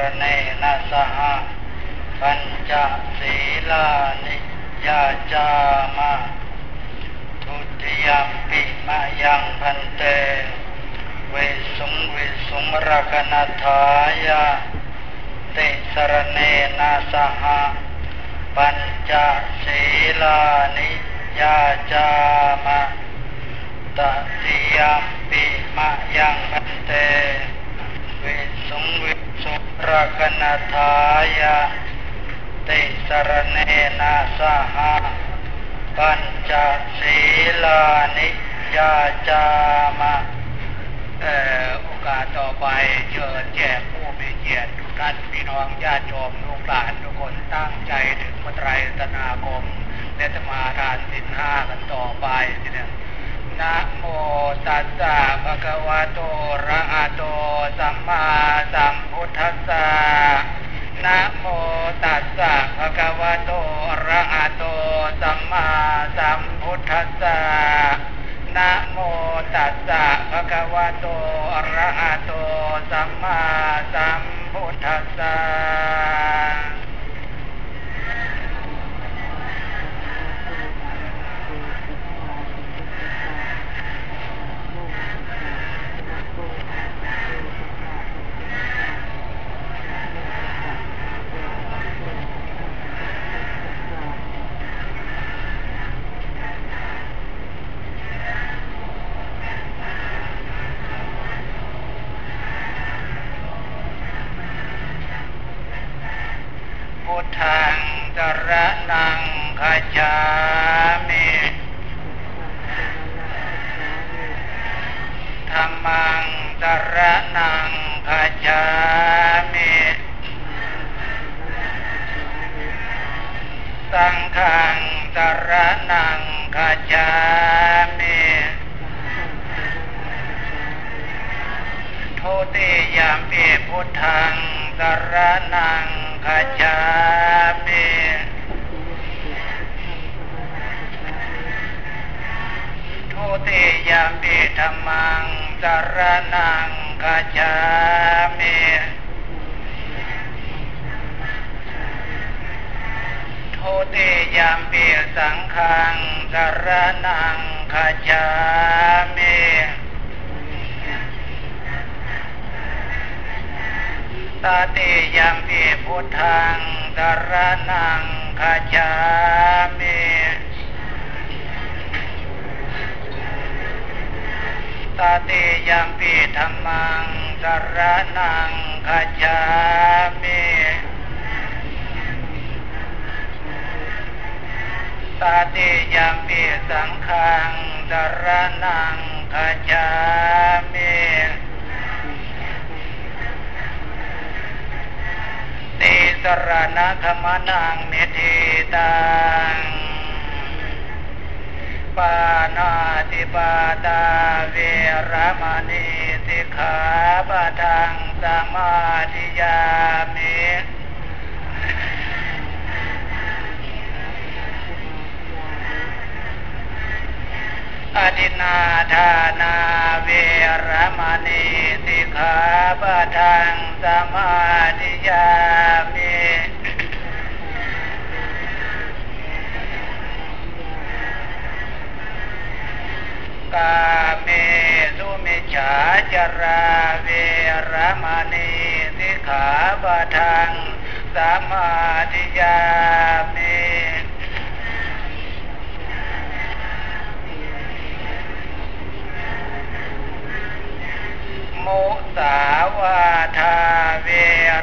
รเนนะสหปัญจศีลานิยาจามะทุติยมปิมายังพันเตเวสุงเวสุงรกนัทายะเตสรเนนะสหปัญจศีลานิยาจามะตติยมปิมายังพันเต สุงรกนัทายะติสรเนนะสหปัญจศีลานิยาจามะเอ่อโอกาสต่อไปเชิญแจกผู้มีเกียรติทุกท่านพี่น้องญาติโยมลูกหลานทุกคนตั้งใจถึงพระไตรตนาคมและจะมาทานสินห้ากันต่อไปทีเดียว นะโมตัสสะภะคะวะโตระหะโตสัมมาสัมพุทธัสสะนะโมตัสสะภะคะวะโตระหะโตสัมมาสัมพุทธัสสะนะโมตัสสะภะคะวะโตระหะโตสัมมาสัมพุทธัสสะ มาธิยามิอดินาทานาเวรมณีสิกขาปะทังสมาธิยามิกาเมสุมิจฉาจาราเวรมณี ขาปะทังสามาธิยามิมุสาวาทาเว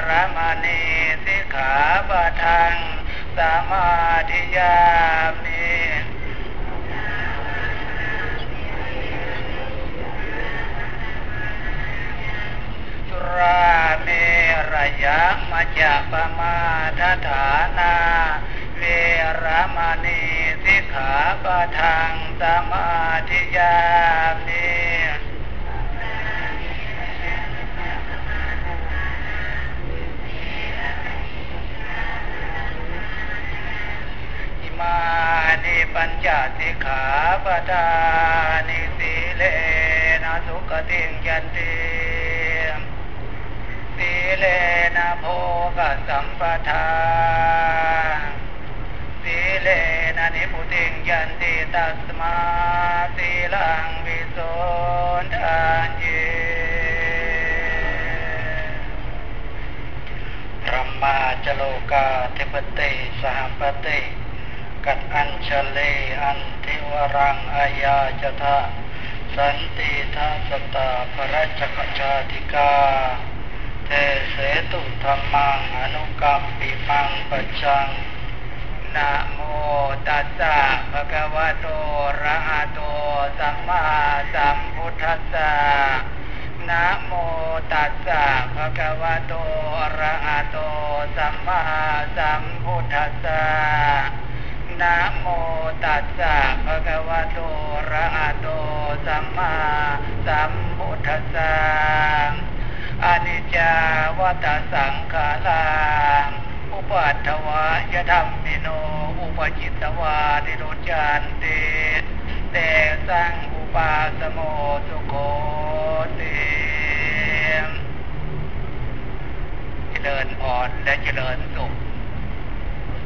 รมณีสิกขาปะทังสามาธิยามิราเม รยะมัจจปมาทฐานา เวรมณีสิกขาปะทังสมาธิยามิมานิปัญจสิกขาปทานิสีเลนะสุขติงยันติ เลนะโภกสัมปทาสีเลนะนิพุติงยันติตัสมาสีลังวิโสทานเยพระมาจโลกาธิปติสหปติกัดอัญชเลอันทิวรังอายาจทะสันติทัสตาภรจกชาติกา เทเสตุธรรมังอนุกรรมปิมังปัจจังนะโมตัสสะภะคะวะโตระหะโตสัมมาสัมพุทธัสสะนะโมตัสสะภะคะวะโตระหะโตสัมมาสัมพุทธัสสะนะโมตัสสะภะคะวะโตระหะโตสัมมาสัมพุทธัสสะ อนิจจาวัตสังขาราอุปัฏฐวายธรรมิโน อุปจิตวานิโรจันติเตสังอุปาสโมสุโคติเจริญอ่อนและเจริญสุข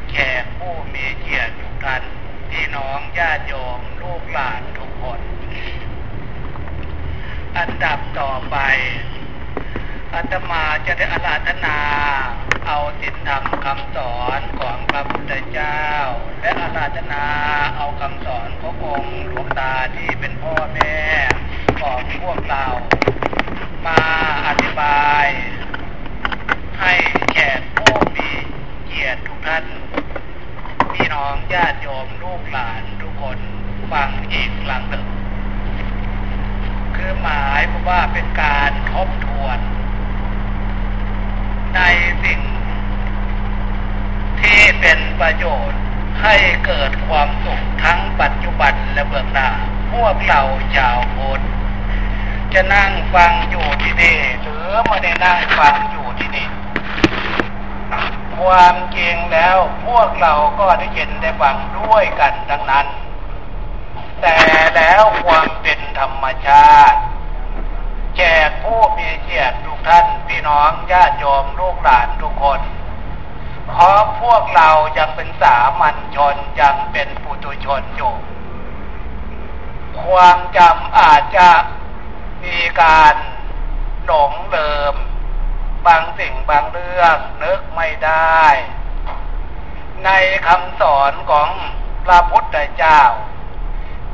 แขกผู้มีเกียรติทุกท่านพี่น้องญาติโยมลูกหลานทุกคน อันดับต่อไป อาตมาจะได้อาราธนา เอาสินธรรมคำสอนของพระพุทธเจ้า และอาราธนาเอาคำสอนขององค์หลวงตาที่เป็นพ่อแม่ของพวกเรา มาอธิบาย ให้แขกผู้มีเกียรติทุกท่านพี่น้องญาติโยมลูกหลานทุกคนฟังอีกครั้งหนึ่งคือหมายว่าเป็นการทบทวน ในสิ่ง ที่เป็นประโยชน์ให้เกิดความสุขทั้งปัจจุบันและเบื้องหน้าพวกเราชาวพุทธจะนั่งฟังอยู่ที่นี่หรือไม่ได้นั่งฟังอยู่ที่นี่ความจริงแล้วพวกเราก็ได้ยินได้ฟังด้วยกันทั้งนั้น แต่แล้วความเป็นธรรมชาติ แจกผู้มีเกียรติทุกท่านพี่น้องญาติโยมลูกหลานทุกคน เพราะพวกเรายังเป็นสามัญชนยังเป็นปุถุชนอยู่ ความจำอาจจะมีการหลงเลิม บางสิ่งบางเรื่องนึกไม่ได้ ในคำสอนของพระพุทธเจ้า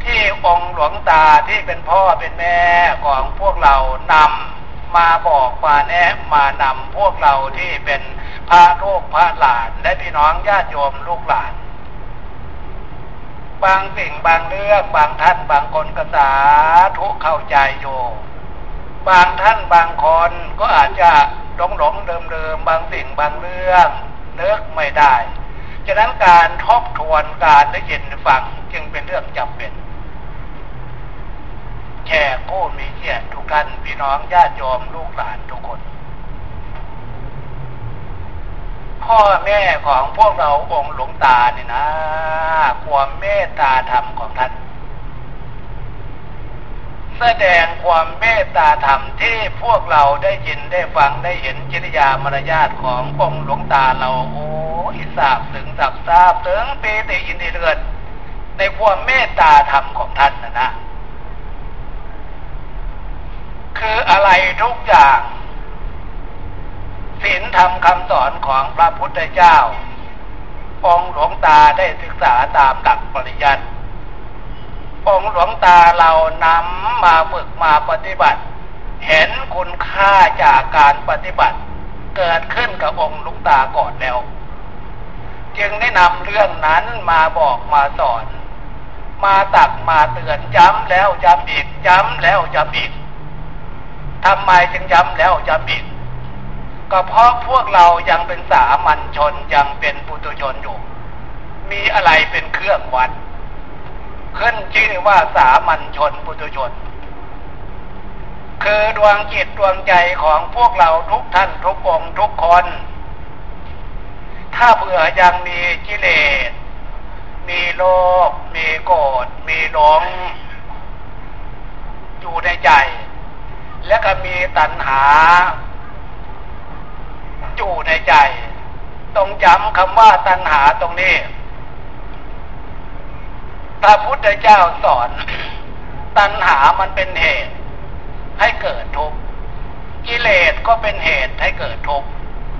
ที่องค์หลวงตาที่เป็นพ่อเป็นแม่ของพวกเรานำมาบอกมาแนะมานำพวกเราที่เป็นพระลูกพระหลานและพี่น้องญาติโยมลูกหลาน บางสิ่งบางเรื่องบางท่านบางคนก็สาทุเข้าใจโยบางท่านบางคนก็อาจจะหลงหลงเดิมเดิมบางสิ่งบางเรื่องนึกไม่ได้ ฉะนั้นการทบทวนการได้ยินฟังจึงเป็นเรื่องจำเป็น แค่ผู้มีเกียรติทุกท่านพี่น้องญาติโยมลูกหลานทุกคน พ่อแม่ของพวกเราองค์หลวงตาเนี่ยนะ ความเมตตาธรรมของท่าน แสดงความเมตตาธรรมที่พวกเราได้ยินได้ฟังได้เห็นจริยามารยาทขององค์หลวงตาเราโอ้ยทราบถึงสับทราบถึงปีติยินดีเลือนในความเมตตาธรรมของท่านนะนะ คืออะไรทุกอย่างศีลธรรมคำสอนของพระพุทธเจ้า องหลวงตาได้ศึกษาตามหลักปริยัติองหลวงตาเรานำมาฝึกมาปฏิบัติ เห็นคุณค่าจากการปฏิบัติ เกิดขึ้นกับองค์หลวงตาก่อนแล้ว จึงได้นำเรื่องนั้นมาบอกมาสอน มาตักมาเตือนย้ำแล้วย้ำอีกย้ำแล้วย้ำอีก ทำไมจึงย้ำแล้วย้ำอีก ก็เพราะพวกเรายังเป็นสามัญชนยังเป็นปุถุชนอยู่ มีอะไรเป็นเครื่องวัด ขึ้นชื่อว่าสามัญชนปุถุชน คือดวงจิตดวงใจของพวกเราทุกท่านทุกองทุกคน ถ้าเผื่อยังมีกิเลส มีโลภมีโกรธมีหลงอยู่ในใจ และก็มีตัณหาจู่ในใจ ต้องจำคำว่าตัณหาตรงนี้ พระพุทธเจ้าสอน ตัณหามันเป็นเหตุ ให้เกิดทุกข์กิเลสก็เป็นเหตุให้เกิดทุกข์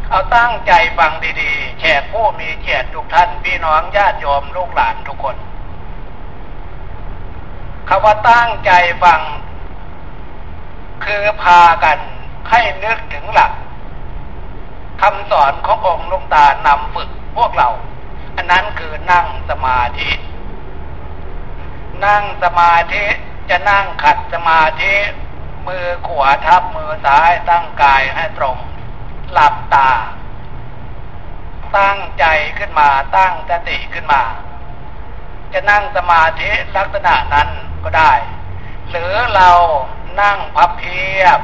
เอาตั้งใจฟังดีๆแขกผู้มีเกียรติทุกท่าน พี่น้องญาติโยมลูกหลานทุกคนคำว่าตั้งใจฟัง คือพากันให้นึกถึงหลักคำสอนขององค์ลุงตานำฝึกพวกเรา อันนั้นคือนั่งสมาธิ นั่งสมาธิจะนั่งขัดสมาธิมือขวาทับมือซ้ายตั้งกายให้ตรง หลับตา ตั้งใจขึ้นมาตั้งสติขึ้นมา จะนั่งสมาธิลักษณะนั้นก็ได้ หรือเรา นั่งพับเพียบ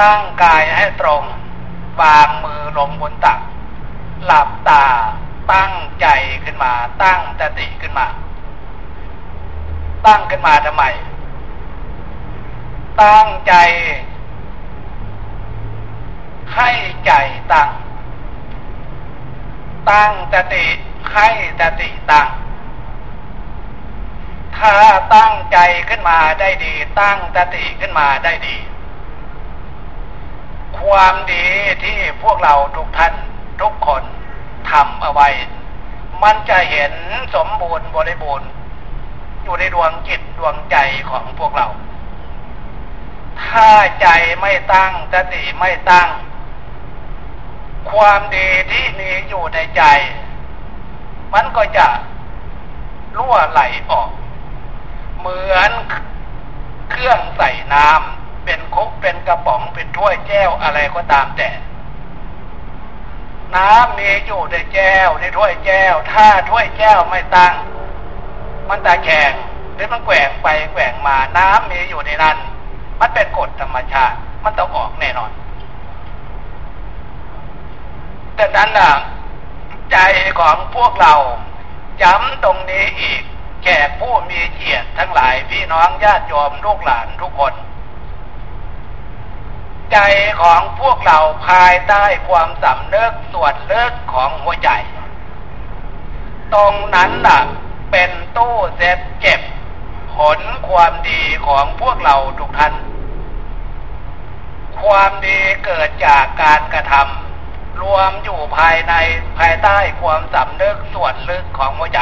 ตั้งกายให้ตรง วางมือลงบนตัก หลับตาตั้งใจขึ้นมา ตั้งสติขึ้นมา ตั้งขึ้นมาทำไม ตั้งใจ ให้ใจตั้ง ตั้งสติให้สติตั้ง ถ้าตั้งใจขึ้นมาได้ดี ตั้งสติขึ้นมาได้ดี ความดีที่พวกเราทุกท่านทุกคนทำเอาไว้ มันจะเห็นสมบูรณ์บริบูรณ์อยู่ในดวงจิตดวงใจของพวกเรา ถ้าใจไม่ตั้งสติไม่ตั้ง ความดีที่มีอยู่ในใจ มันก็จะรั่วไหลออก เหมือนเครื่องใส่น้ำเป็นคุกเป็นกระป๋องเป็นถ้วยแก้วอะไรก็ตามแต่ น้ำมีอยู่ในแก้วในถ้วยแก้ว ถ้าถ้วยแก้วไม่ตั้ง มันตาแข็งหรือมันแกว่งไปแกว่งมาน้ำมีอยู่ในนั้น มันเป็นกฎธรรมชาติ มันต้องออกแน่นอน แต่นั้นน่ะใจของพวกเราย้ำตรงนี้อีก แก่ผู้มีเกียรติทั้งหลายพี่น้องญาติโยมลูกหลานทุกคน ใจของพวกเราภายใต้ความสำนึกส่วนเลิกของหัวใจ ตรงนั้นล่ะเป็นตู้เซฟเก็บ ผลความดีของพวกเราทุกท่าน ความดีเกิดจากการกระทำรวมอยู่ภายในภายใต้ความสำนึกส่วนลึกของหัวใจ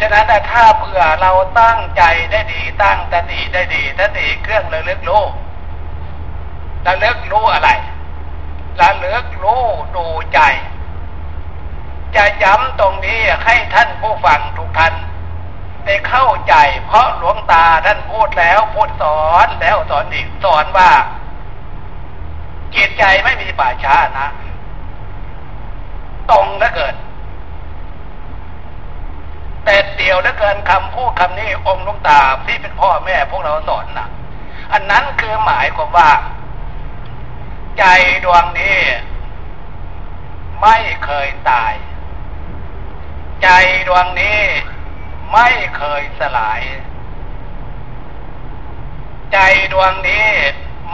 ฉะนั้นถ้าเผื่อเราตั้งใจได้ดี ตั้งสติได้ดีสติเครื่องระลึกโลกระลึกรู้อะไรระลึกรู้ดูใจ จะย้ำตรงนี้ให้ท่านผู้ฟังทุกท่านได้เข้าใจ เพราะหลวงตาท่านพูดแล้วพูดสอนแล้วสอนอีกสอนว่าจิตใจไม่มีป่าช้านะ ตรงเหลือเกิน แต่เดียวเหลือเกินคำพูดคำนี้องค์ลุงตาที่เป็นพ่อแม่พวกเราสอนนะอันนั้นคือหมายความว่า ใจดวงนี้ ไม่เคยตาย ใจดวงนี้ ไม่เคยสลาย ใจดวงนี้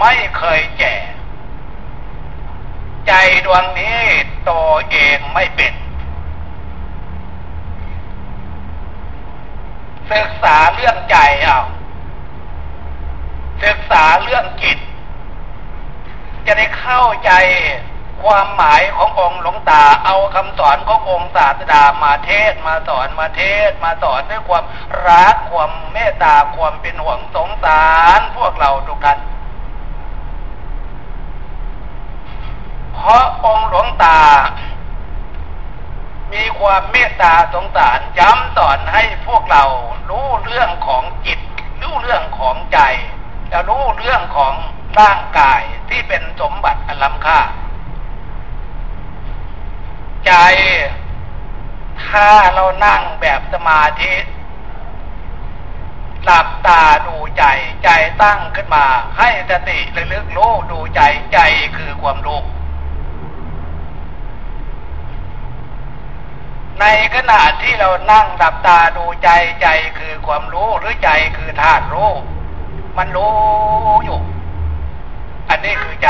ไม่เคยแก่ ใจดวงนี้ตัวเองไม่เป็น ศึกษาเรื่องใจเอาศึกษาเรื่องจิต จะได้เข้าใจความหมายขององค์หลวงตาเอาคำสอนขององค์ศาสดามาเทศมาสอนมาเทศมาสอนด้วยความรักความเมตตาความเป็นห่วงสงสารพวกเราทุกท่านเพราะองค์หลวงตา ความเมตตาสงสารย้ำสอนให้พวกเรารู้เรื่องของจิต รู้เรื่องของใจจะรู้เรื่องของร่างกายที่เป็นสมบัติอันล้ำค่า ใจ ถ้าเรานั่งแบบสมาธิหลับตาดูใจใจตั้งขึ้นมา ให้สติระลึกรู้ดูใจใจคือความรู้ ในขณะที่เรานั่งดับตาดูใจใจคือความรู้หรือใจคือธาตุรู้ มันรู้อยู่ อันนี้คือใจ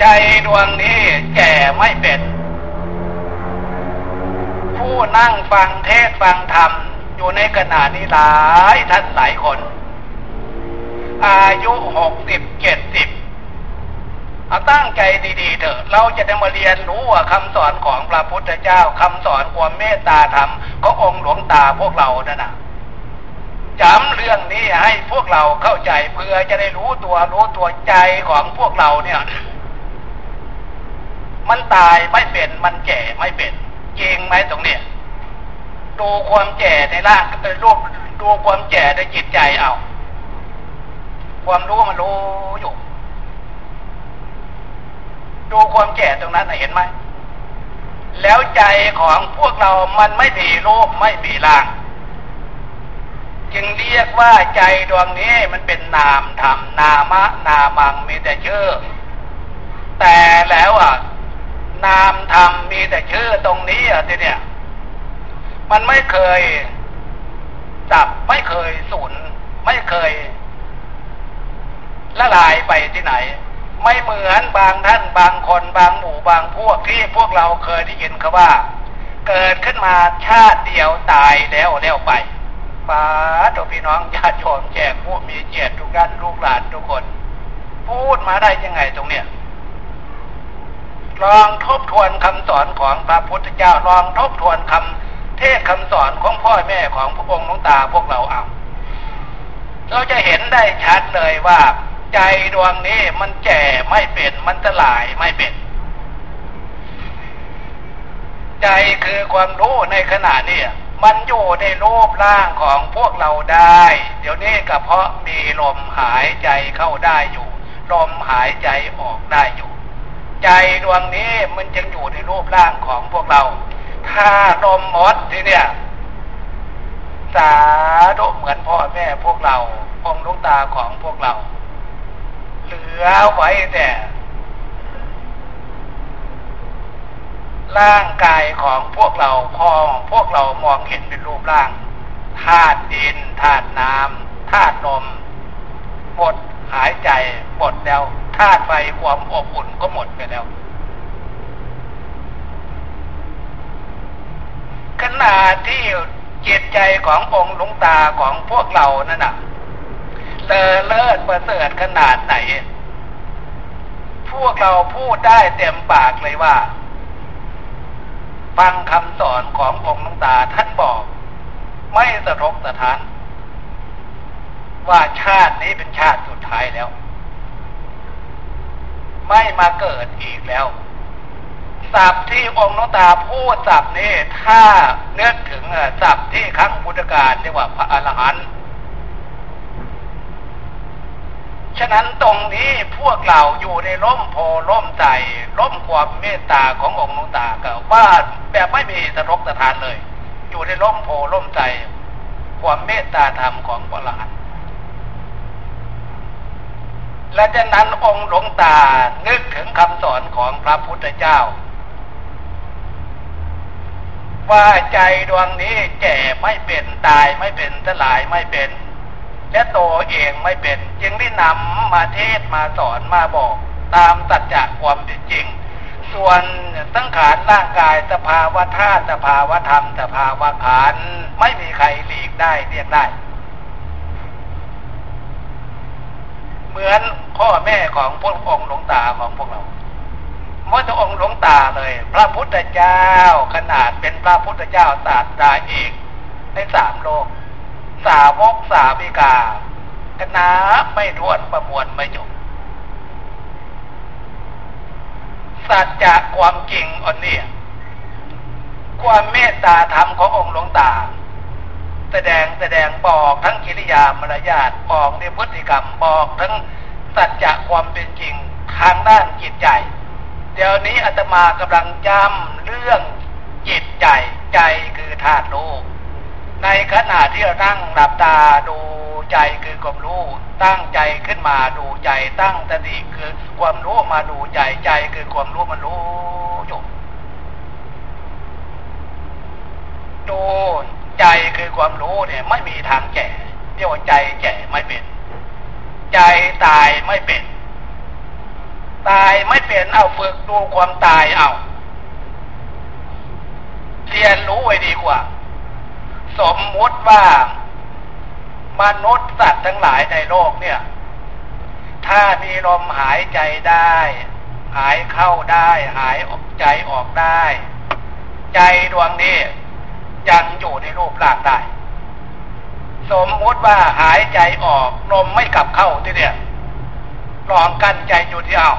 ใจดวงนี้แก่ไม่เป็น ผู้นั่งฟังเทศฟังธรรม อยู่ในขณะนี้หลายท่านหลายคน อายุหกสิบเจ็ดสิบ เอาตั้งใจดีๆเถอะ เราจะได้มาเรียนรู้ว่าคำสอนของพระพุทธเจ้าคำสอนความเมตตาธรรมขององค์หลวงตาพวกเรานั่นนะจำเรื่องนี้ให้พวกเราเข้าใจเพื่อจะได้รู้ตัวรู้ตัวใจของพวกเราเนี่ย มันตายไม่เป็นมันแก่ไม่เป็นจริงไหมตรงเนี้ยดูความแก่ในร่างรูปดูความแก่ในจิตใจเอา ความรู้มันรู้อยู่ ดูความแก่ตรงนั้นเห็นไหม แล้วใจของพวกเรามันไม่มีรูปไม่มีร่าง จึงเรียกว่าใจดวงนี้มันเป็นนามธรรมนามะนามังมีแต่ชื่อ แต่แล้วอะ นามธรรมมีแต่ชื่อตรงนี้อะทีเนี้ยมันไม่เคยจับไม่เคยสูญไม่เคยละลายไปที่ไหน ไม่เหมือนบางท่านบางคนบางหมู่บางพวกที่พวกเราเคยได้ยินเขาว่า เกิดขึ้นมาชาติเดียวตายแล้วแล้วไปป้าตัวพี่น้องญาติโยมแจกผู้มีเจียรทุกท่านลูกหลานทุกคน พูดมาได้ยังไงตรงเนี้ยลองทบทวนคำสอนของพระพุทธเจ้าลองทบทวนคำเทศคำสอนของพ่อแม่ของพระองค์น้องตาพวกเราเอาเราจะเห็นได้ชัดเลยว่า ใจดวงนี้มันแก่ไม่เป็น มันสลายไม่เป็น ใจคือความรู้ในขณะนี้มันอยู่ในรูปร่างของพวกเราได้ เดี๋ยวนี้ก็เพราะมีลมหายใจเข้าได้อยู่ ลมหายใจออกได้อยู่ ใจดวงนี้มันจึงอยู่ในรูปร่างของพวกเรา ถ้าลมหมดทีเนี่ยสาธุเหมือนพ่อแม่พวกเราองค์ลุงตาของพวกเรา ลือไว้แต่ ร่างกายของพวกเราพอพวกเรามองเห็นเป็นรูปร่างธาตุดินธาตุน้ำธาตุลมหมดหายใจหมดแล้วธาตุไฟความอบอุ่นก็หมดไปแล้ว ขณะที่จิตใจขององค์หลวงตาของพวกเรานั่นน่ะ เลอเลิศประเสริฐขนาดไหน พวกเราพูดได้เต็มปากเลยว่า ฟังคำสอนขององค์หลงตาท่านบอก ไม่สะทกสะทาน ว่าชาตินี้เป็นชาติสุดท้ายแล้ว ไม่มาเกิดอีกแล้วศัพท์ที่องค์หลวงตาพูดศัพท์นี้ถ้าเนื้อถึงศัพท์ที่ครั้งพุทธกาลเรียกว่าพระอรหันต์ ฉะนั้นตรงนี้พวกเราอยู่ในร่มโพร่มใจร่มความเมตตาขององค์หลวงตาก็ว่าแบบไม่มีสะทกสะทานเลย อยู่ในร่มโพร่มใจ ความเมตตาธรรมของพระอรหันและจากนั้นองค์หลวงตานึกถึงคำสอนของพระพุทธเจ้า ว่าใจดวงนี้แก่ไม่เป็นตายไม่เป็นสลายไม่เป็น และตัวเองไม่เป็น จึงได้นำมาเทศมาสอนมาบอก ตามตัจจะความเป็นจริง ส่วนสังขารร่างกายสภาวะธาตุสภาวะธรรมสภาวะขันไม่มีใครหลีกได้เรียกได้ เหมือนพ่อแม่ของพวกองค์หลวงตาของพวกเราเมื่องค์หลวงตาเลย พระพุทธเจ้าขนาดเป็นพระพุทธเจ้าศาสตราเอกในสามโลก สาวกสาวิกาคณะไม่ทวนประมวลไม่จบสัจจะความจริงอันนี้ความเมตตาธรรมขององค์หลวงตา แสดงแสดงบอกทั้งกิริยามารยาทบอกในพฤติกรรมบอกทั้งสัจจะความเป็นจริงทางด้านจิตใจ เดี๋ยวนี้อาตมากำลังจำเรื่องจิตใจใจคือธาตุโลก ในขณะที่เรานั่งหลับตาดูใจคือความรู้ ตั้งใจขึ้นมาดูใจตั้งสติคือความรู้มาดูใจใจคือความรู้มันรู้จบดูใจคือความรู้เนี่ย ไม่มีทางแก่เรียกว่าใจแก่ไม่เป็น ใจตายไม่เป็น ตายไม่เป็นเอาฝึกดูความตายเอาเรียนรู้ไว้ดีกว่า สมมุติว่ามนุษย์สัตว์ทั้งหลายในโลกเนี่ย ถ้ามีลมหายใจได้ หายเข้าได้ หายออกใจออกได้ ใจดวงนี้ยังอยู่ในรูปร่างได้ สมมุติว่าหายใจออกลมไม่กลับเข้าที่เนี่ยลองกั้นใจอยู่ที่เอา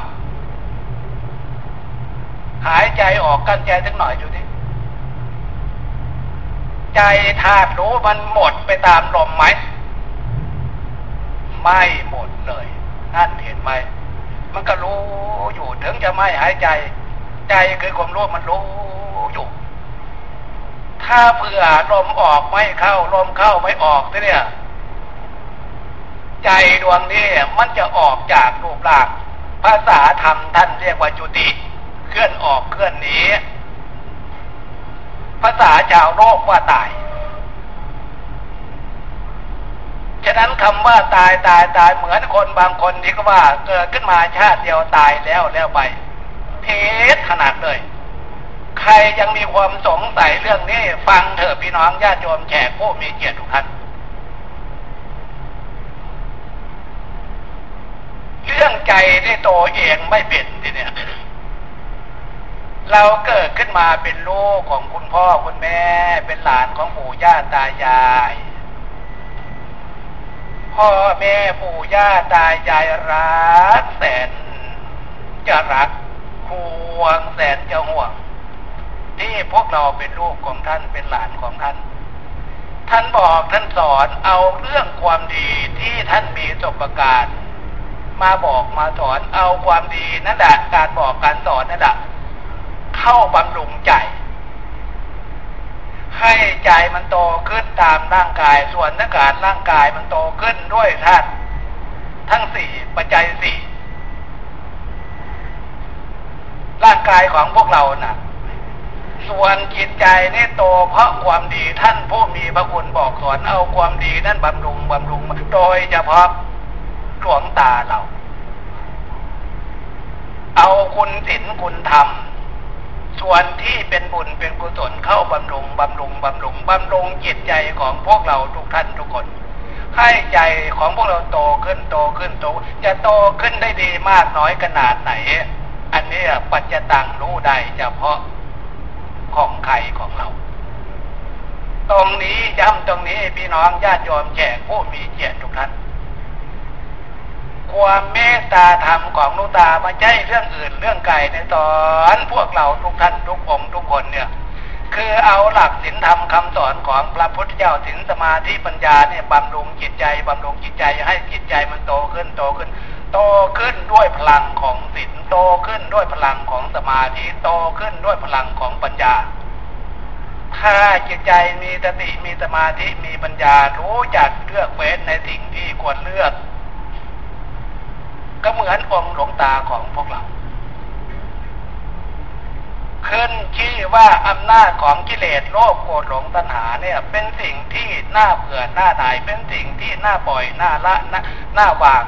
หายใจออกกั้นใจสักหน่อยอยู่ที่ ใจธาตุรู้มันหมดไปตามลมไหม ไม่หมดเลยนั่นเห็นไหม มันก็รู้อยู่ถึงจะไม่หายใจ ใจคือความรู้มันรู้อยู่ ถ้าเผื่อลมออกไม่เข้าลมเข้าไม่ออกเนี่ยใจดวงนี้มันจะออกจากรูปร่าง ภาษาธรรมท่านเรียกว่าจุติ เคลื่อนออกเคลื่อนหนี ภาษาชาวโลกว่าตาย ฉะนั้นคำว่าตายตายตายเหมือนคนบางคนที่ก็ว่าเกิดขึ้นมาชาติเดียวตายแล้วแล้วไป เทศขนาดเลย ใครยังมีความสงสัยเรื่องนี้ ฟังเถอะพี่น้องญาติโยมแขกผู้มีเกียรติทุกท่านเรื่องใจในตัวเองไม่เป็นทีเนี่ย เราเกิดขึ้นมาเป็นลูกของคุณพ่อคุณแม่ เป็นหลานของปู่ย่าตายาย พ่อแม่ปู่ย่าตายายรักแสนจะรักห่วงแสนจะห่วงที่พวกเราเป็นลูกของท่านเป็นหลานของท่าน ท่านบอกท่านสอนเอาเรื่องความดีที่ท่านมีสบการณ์ มาบอกมาสอนเอาความดีนั่นแหละการบอกการสอนนั่นแหละ เข้าบำรุงใจ ให้ใจมันโตขึ้นตามร่างกาย ส่วนนักการร่างกายมันโตขึ้นด้วยธาตุทั้งสี่ปัจจัยสี่ร่างกายของพวกเรานะ่ะ ส่วนจิตใจนี่โตเพราะความดีท่านผู้มีพระคุณบอกสอนเอาความดีนั่นบำรุงบำรุงโดยเฉพาะดวงตาเรา เอาคุณศีลคุณธรรม ส่วนที่เป็นบุญเป็นกุศลเข้าบำรุงบำรุงบำรุงบำรุงจิตใจของพวกเราทุกท่านทุกคน ให้ใจของพวกเราโตขึ้นโตขึ้นโตจะโตขึ้นได้ดีมากน้อยขนาดไหน อันนี้ปัจจตังรู้ได้เฉพาะของใครของเรา ตรงนี้ย้ำตรงนี้พี่น้องญาติโยมแขกผู้มีเกียรติทุกท่าน ความเมตตาธรรมของลุตามาใช่เรื่องอื่นเรื่องไก่ในตอนพวกเราทุกท่านทุกองทุกคนเนี่ยคือเอาหลักศีลธรรมคำสอนของพระพุทธเจ้าศีลสมาธิปัญญาเนี่ยบำรุงจิตใจบำรุงจิตใจให้จิตใจมันโตขึ้นโตขึ้น โตขึ้นด้วยพลังของศีลโตขึ้นด้วยพลังของสมาธิโตขึ้นด้วยพลังของปัญญา ถ้าจิตใจมีสติมีสมาธิมีปัญญารู้จักเลือกเว้นในสิ่งที่ควรเลือก ก็เหมือนองค์หลวงตาของพวกเรา ขึ้นชื่อว่าอำนาจของกิเลสโลภโกรธหลงตัณหาเนี่ย เป็นสิ่งที่น่าเบื่อหน้าหน่ายเป็นสิ่งที่น่าปล่อยน่าละน่าน่าวาง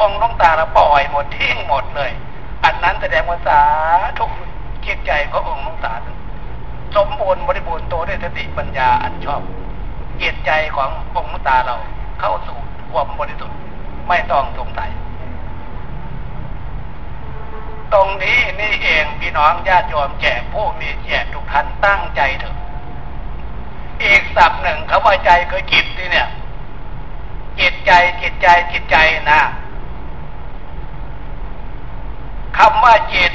องค์หลวงตาเราปล่อยหมดทิ้งหมดเลย อันนั้นแสดงว่าสาทุกจิตใจขององค์หลวงตาสมบูรณ์บริบูรณ์โตด้วยสติปัญญาอันชอบจิตใจขององค์ตาเราเข้าสู่ความบริสุทธิ์ไม่ต้องสงสัย ตรงนี้นี่เองพี่น้องญาติโยมแก่ผู้มีแก่ทุกท่านตั้งใจเถอะอีกสับหนึ่งคำว่าใจคือจิตนี่เนี่ย จิตใจจิตใจจิตใจนะคำว่าจิต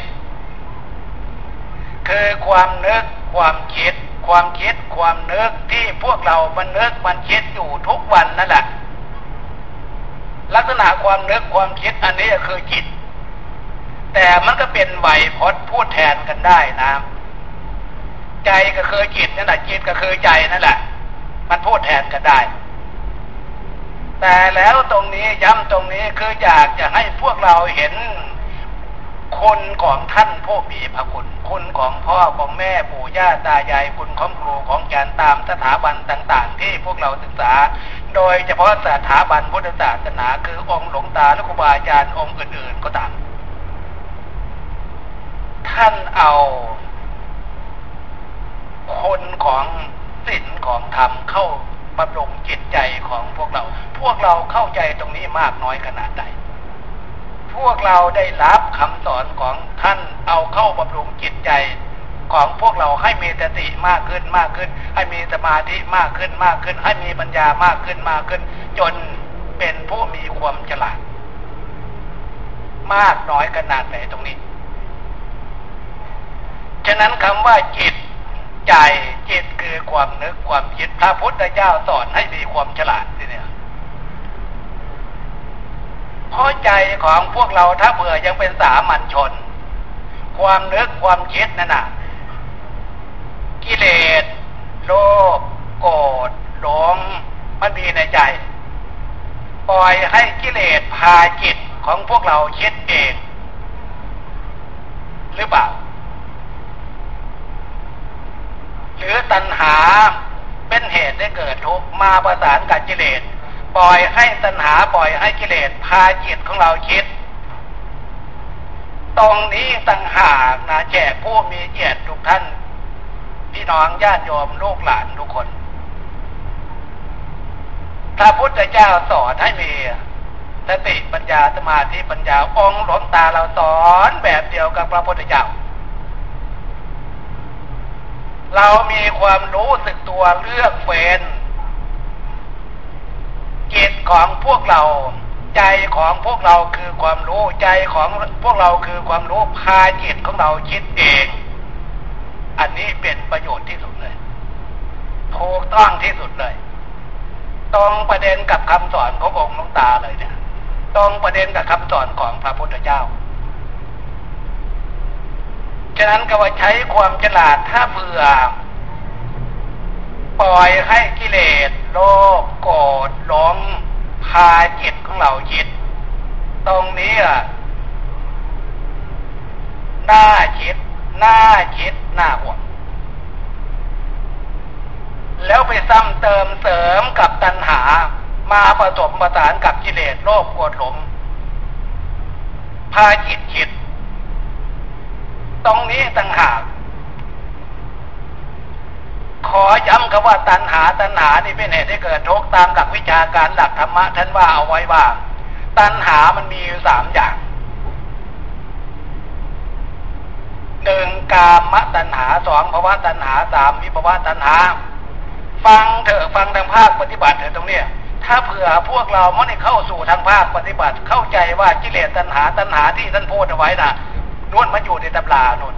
คือความนึกความคิด ความคิดความนึกที่พวกเรามันนึกมันคิดอยู่ทุกวันนั่นแหละลักษณะความนึกความคิดอันนี้คือจิต แต่มันก็เป็นไหวพจน์พูดแทนกันได้นะ ใจก็คือจิตนั่นแหละจิตก็คือใจนั่นแหละ มันพูดแทนกันได้ แต่แล้วตรงนี้ย้ำตรงนี้คืออยากจะให้พวกเราเห็นคุณของท่านผู้มีพระคุณ คุณของพ่อของแม่ปู่ย่าตายายคุณของครูของอาจารย์ตามสถาบันต่างๆ ที่พวกเราศึกษา โดยเฉพาะสถาบันพุทธศาสนา คือองค์หลวงตาและครูบาอาจารย์องค์อื่นๆก็ตาม ท่านเอา คนของศีลของธรรมเข้าบำรุงจิตใจของพวกเรา พวกเราเข้าใจตรงนี้มากน้อยขนาดใด พวกเราได้รับคำสอนของท่านเอาเข้าบำรุงจิตใจของพวกเราให้มีสติมากขึ้นมากขึ้น ให้มีสมาธิมากขึ้นมากขึ้น ให้มีปัญญามากขึ้นมากขึ้น จนเป็นผู้มีความฉลาด มากน้อยขนาดไหนตรงนี้ ฉะนั้นคำว่าจิตใจจิตคือความนึกความคิดพระพุทธเจ้าสอนให้มีความฉลาดทีเนี่ยเพราะใจของพวกเราถ้าเบื่อยังเป็นสามัญชน ความนึกความคิดนั่นน่ะ กิเลสโลภโกรธหลงมันมีในใจ ปล่อยให้กิเลสพาจิตของพวกเราคิดเอง หรือเปล่า หรือตัณหาเป็นเหตุให้เกิดทุกข์มาประสานกับกิเลสปล่อยให้ตัณหาปล่อยให้กิเลสพาจิตของเราคิด ตรงนี้ต่างหากนะแจกผู้มีเกียรติทุกท่าน พี่น้องญาติโยมลูกหลานทุกคนพระพุทธเจ้าสอนให้มีสติปัญญาสมาธิปัญญาองค์หลวงตาเราสอนแบบเดียวกับพระพุทธเจ้า เรามีความรู้สึกตัวเลือกเฟ้นจิตของพวกเรา ใจของพวกเราคือความรู้ใจของพวกเราคือความรู้พาจิตของเราคิดเอง อันนี้เป็นประโยชน์ที่สุดเลยถูกต้องที่สุดเลย ตรงประเด็นกับคำสอนขององค์หลวงตาเลยเนี่ย ตรงประเด็นกับคำสอนของพระพุทธเจ้า ฉะนั้นก็ว่าใช้ความฉลาดถ้าเบื่อ ปล่อยให้กิเลสโลภโกรธหลงพาจิตของเราจิต ตรงนี้อะหน้าจิตหน้าจิตหน้าห่วงแล้วไปซ้ำเติมเสริมกับตัณหา มาผสมประสานกับกิเลสโลภโกรธหลงพาจิตจิต ตรงนี้ต่างหากขอย้ำคำว่าตัณหาตัณหานี่เป็นเหตุให้เกิดทุกข์ตามหลักวิชาการหลักธรรมะท่านว่าเอาไว้ว่า ตัณหามันมีอยู่สามอย่างหนึ่งกามตัณหาสองภาวะตัณหาสามวิภาวะตัณหา ฟังเถอะฟังทางภาคปฏิบัติเถอะตรงเนี้ยถ้าเผื่อพวกเราไม่ได้เข้าสู่ทางภาคปฏิบัติเข้าใจว่ากิเลสตัณหาตัณหาที่ท่านพูดเอาไว้นะ่ะ นวนมาอยู่ในตำรานุน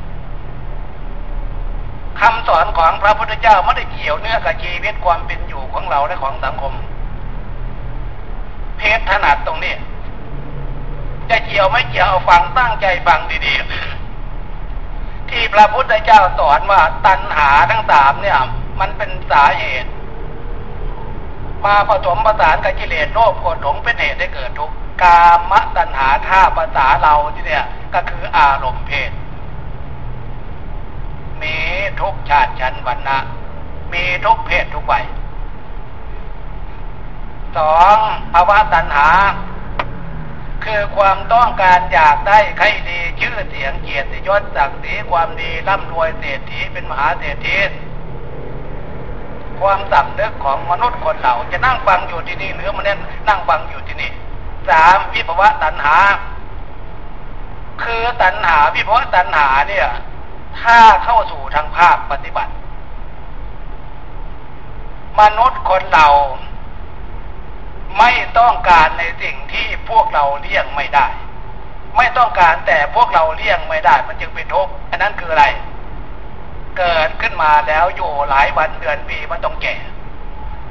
คำสอนของพระพุทธเจ้าไม่ได้เกี่ยวเนื้อกับชีวิตความเป็นอยู่ของเราและของสังคม เพศถนัดตรงนี้ จะเกี่ยวไม่เกี่ยวฟังตั้งใจฟังดีๆ ที่พระพุทธเจ้าสอนว่าตัณหาทั้งสามเนี่ย มันเป็นสาเหตุ มาผสมประสานกับกิเลสโลภโกรธหลงเป็นเหตุให้เกิดทุกข์กามตัณหาท่าภาษาเราที่เนี่ย ก็คืออารมณ์เพศ มีทุกชาติชั้นวรรณะ มีทุกเพศทุกวัยสองภาวะตัณหา คือความต้องการอยากได้ใครดีชื่อเสียงเกียรติยศศักดิ์ศรีความดีร่ำรวยเศรษฐีเป็นมหาเศรษฐีความสำนึกของมนุษย์คนเราจะนั่งฟังอยู่ที่นี่หรือมันนั่นนั่งฟังอยู่ที่นี่สามวิภวะตัณหา คือตัณหาวิภวตัณหาเนี่ย ถ้าเข้าสู่ทางภาคปฏิบัติ มนุษย์คนเราไม่ต้องการในสิ่งที่พวกเราเลี่ยงไม่ได้ ไม่ต้องการแต่พวกเราเลี่ยงไม่ได้ มันจึงเป็นทุกข์อันนั้นคืออะไร เกิดขึ้นมาแล้วอยู่หลายวันเดือนปีมันต้องแก่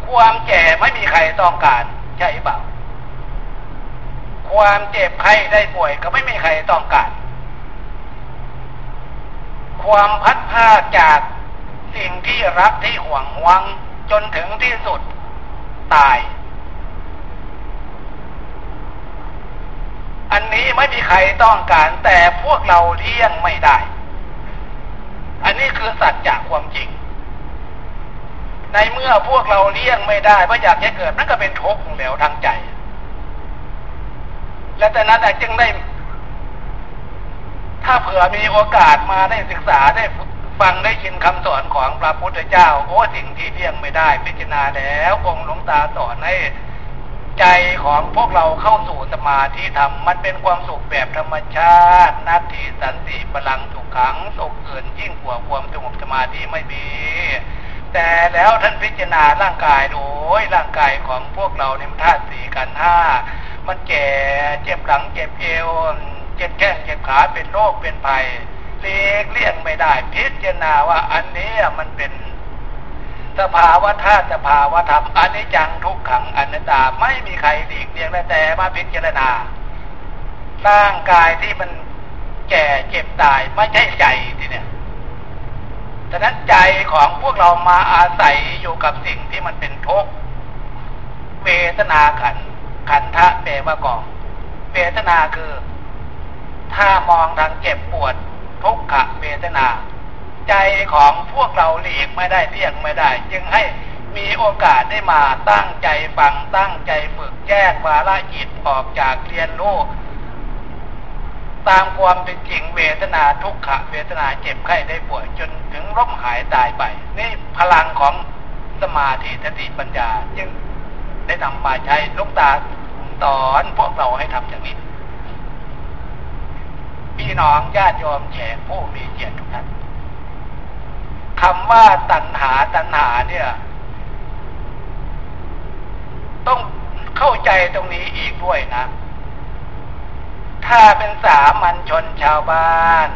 ความแก่ไม่มีใครต้องการใช่เปล่า ความเจ็บไข้ได้ป่วยก็ไม่มีใครต้องการ ความพัดพาจากสิ่งที่รักที่ห่วงหวงจนถึงที่สุดตาย อันนี้ไม่มีใครต้องการแต่พวกเราเลี่ยงไม่ได้ อันนี้คือสัจจะความจริง ในเมื่อพวกเราเลี่ยงไม่ได้ว่าอยากจะเกิดนั่นก็เป็นทุกข์แล้วทางใจ และแต่นั้นจึงได้ ถ้าเผื่อมีโอกาสมาได้ศึกษาได้ฟังได้ยินคำสอนของพระพุทธเจ้า โอ้สิ่งที่เลี่ยงไม่ได้ พิจารณาแล้วองค์หลวงตาสอนให้ใจของพวกเราเข้าสู่สมาธิธรรมมันเป็นความสุขแบบธรรมชาตินาทีสันติพลังสุขขังสุขอื่นยิ่งกว่าความสงบสมาธิไม่มี แต่แล้วท่านพิจารณาร่างกายโดยร่างกายของพวกเราเนี่ยมันธาตุสี่กันห้า มันแก่เจ็บหลังเจ็บเอวเจ็บแข้งเจ็บขาเป็นโรคเป็นภัยเลีกเลี่ยงไม่ได้ พิจารณาว่าอันนี้มันเป็น สภาวะธาตุสภาวะธรรมอันนี้จังทุกขังอนัตตาไม่มีใครหลีกเลี่ยงได้แต่มาพิจารณาร่างกายที่มันแก่เจ็บตายไม่ใช่ใจทีเนี่ยฉะนั้นใจของพวกเรามาอาศัยอยู่กับสิ่งที่มันเป็นทุกข์เวทนาขัน ขันทะแปลว่ากองเวทนาคือ ถ้ามองทางเจ็บปวดทุกขเวทนา ใจของพวกเราหลีกไม่ได้เลี่ยงไม่ได้ จึงให้มีโอกาสได้มาตั้งใจฟังตั้งใจฝึกแยกวาระจิตออกจากเรียนรู้ตามความเป็นจริงเวทนาทุกขเวทนาเจ็บไข้ได้ป่วยจนถึงล้มหายตายไป นี่พลังของสมาธิสติปัญญา จึง ได้นำมาใช้ลูกตาสอนพวกเราให้ทำอย่างนี้ พี่น้องญาติโยมแขกผู้มีเกียรติทุกท่านคำว่าตัณหาตัณหาเนี่ย ต้องเข้าใจตรงนี้อีกด้วยนะ ถ้าเป็นสามัญชนชาวบ้าน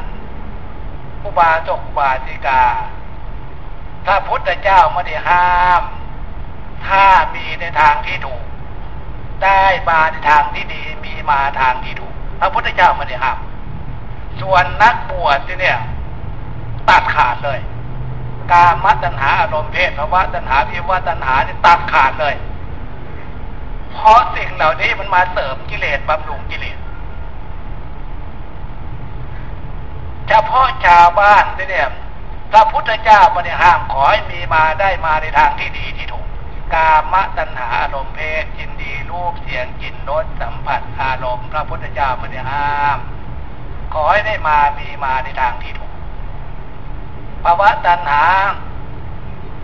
อุบาสกบาสิกา ถ้าพุทธเจ้าไม่ได้ห้าม ถ้ามีในทางที่ถูก ได้มาในทางที่ดีมีมาทางที่ถูก พระพุทธเจ้าไม่ได้ห้าม ส่วนนักบวชที่เนี่ย ตัดขาดเลย กามตัณหาอารมณ์เพศภาวะตัณหาวิวัตัณหาเนี่ตัดขาดเลย เพราะสิ่งเหล่านี้มันมาเสริมกิเลสบำรุงกิเลสเฉพาะชาวบ้านที่เนี่ยพระพุทธเจ้าไม่ได้ห้ามขอให้มีมาได้มาในทางที่ดีที่ถูก กามตัณหาอารมณ์เพศจินดีรูปเสียงกลิ่นรสสัมผัสอารมณ์พระพุทธเจ้าไม่ได้ห้าม ขอให้ได้มามีมาในทางที่ถูกภาวะตัณหา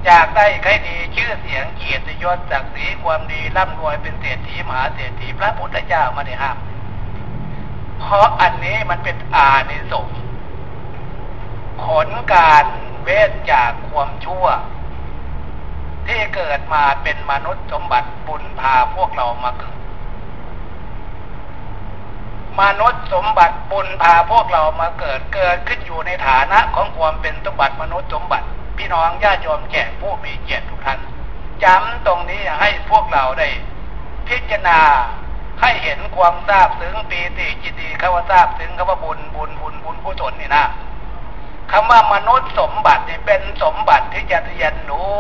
อยากได้ใครดีชื่อเสียงเกียรติยศศักดิ์ศรีความดีร่ำรวยเป็นเศรษฐีมหาเศรษฐีพระพุทธเจ้ามาได้ห้าม เพราะอันนี้มันเป็นอานิสงส์ผลการเวทจากความชั่ว ที่เกิดมาเป็นมนุษย์สมบัติบุญพาพวกเรามาเกิด มนุษย์สมบัติบุญพาพวกเรามาเกิด เกิดขึ้นอยู่ในฐานะของความเป็นสมบัติมนุษย์สมบัติ พี่น้องญาติโยมแก่ผู้มีเกียรติทุกท่านจำตรงนี้ให้พวกเราได้ พิจารณาให้เห็นความทราบถึงปีติจิตดีคำว่าทราบถึงคำว่าบุญบุญบุญบุญผู้ชนนี่นะคำว่ามนุษย์สมบัตินี่เป็นสมบัติที่จะเรียนรู้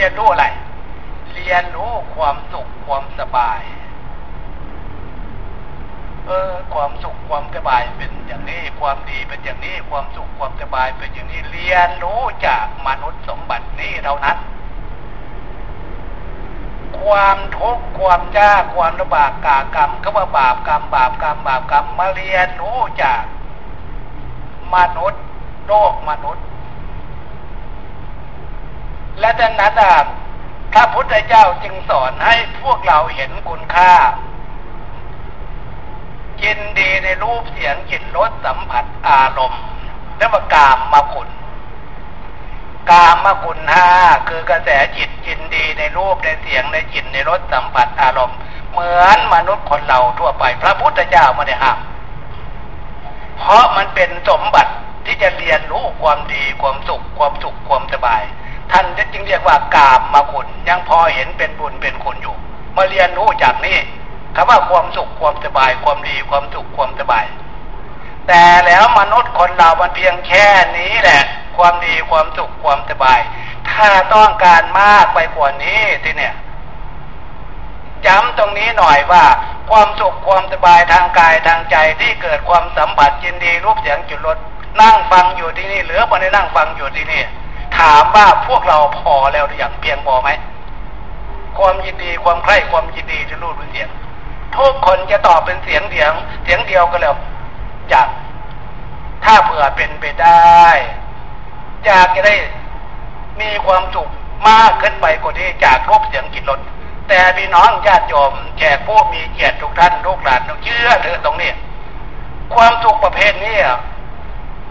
เรียนรู้อะไร เรียนรู้ความสุขความสบาย เออ ความสุขความสบายเป็นอย่างนี้ ความดีเป็นอย่างนี้ ความสุขความสบายเป็นอย่างนี้ เรียนรู้จากมนุษย์สมบัตินี้เท่านั้น ความทุกข์ความยากความลำบากกากรรมก็ว่าบาปกรรมบาปกรรมบาปกรรมมาเรียนรู้จากมนุษย์โลกมนุษย์ และดังนั้นพระพุทธเจ้าจึงสอนให้พวกเราเห็นคุณค่ายินดีในรูปเสียงกลิ่นรสสัมผัสอารมณ์เรียกว่ากามมาคุณกามมาคุณห้าคือกระแสจิตยินดีในรูปในเสียงในกลิ่นในรสสัมผัสอารมณ์ เหมือนมนุษย์คนเราทั่วไป พระพุทธเจ้าไม่ได้ห้ามเพราะมันเป็นสมบัติที่จะเรียนรู้ความดีความสุขความสุขความสบาย ท่านจึงเรียกว่ากามมาคุณยังพอเห็นเป็นบุญเป็นคุณอยู่ มาเรียนรู้จากนี้คำว่าความสุขความสบายความดีความสุขความสบาย แต่แล้วมนุษย์คนเรามันเพียงแค่นี้แหละ ความดีความสุขความสบาย ถ้าต้องการมากไปกว่านี้ทีเนี่ยจำตรงนี้หน่อยว่า ความสุขความสบายทางกายทางใจที่เกิดความสัมผัสยินดีรูปเสียงจุดรสนั่งฟังอยู่ที่นี่เหลือคนได้นั่งฟังอยู่ที่นี่ ถามว่าพวกเราพอแล้วหรือยังเพียงพอไหมความยินดีความใคร่ความยินดีจะรู้รู้เสียงทุกคนจะตอบเป็นเสียงเดียวเสียงเดียวก็แล้วอยางถ้าเผื่อเป็นไปได้อยากจะได้มีความสุขมากขึ้นไปกว่านี้จากรูปเสียงกินรสแต่พี่น้องญาติโยมแขกผู้มีเกียรติทุกท่านลูกหลานต้องเชื่อเถอะตรงนี้ ความสุขประเภทนี้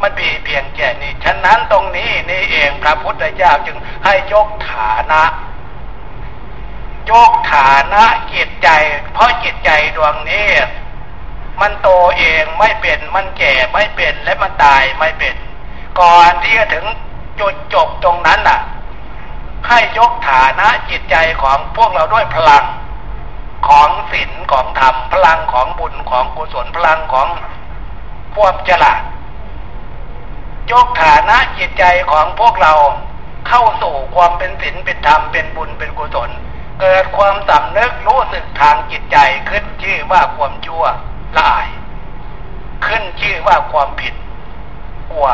มันมีเพียงแค่นี้ ฉะนั้นตรงนี้นี่เองพระพุทธเจ้าจึงให้ยกฐานะยกฐานะจิตใจ เพราะจิตใจดวงนี้ มันโตเองไม่เป็นมันแก่ไม่เป็นและมันตายไม่เป็น ก่อนที่จะถึงจุดจบตรงนั้นน่ะ ให้ยกฐานะจิตใจของพวกเราด้วยพลังของศีลของธรรมพลังของบุญของกุศลพลังของความฉลาด ยกฐานะจิตใจของพวกเราเข้าสู่ความเป็นศีลเป็นธรรมเป็นบุญเป็นกุศล เกิดความสำนึกรู้สึกทางจิตใจขึ้นชื่อว่าความชั่วละอาย ขึ้นชื่อว่าความผิดกลัว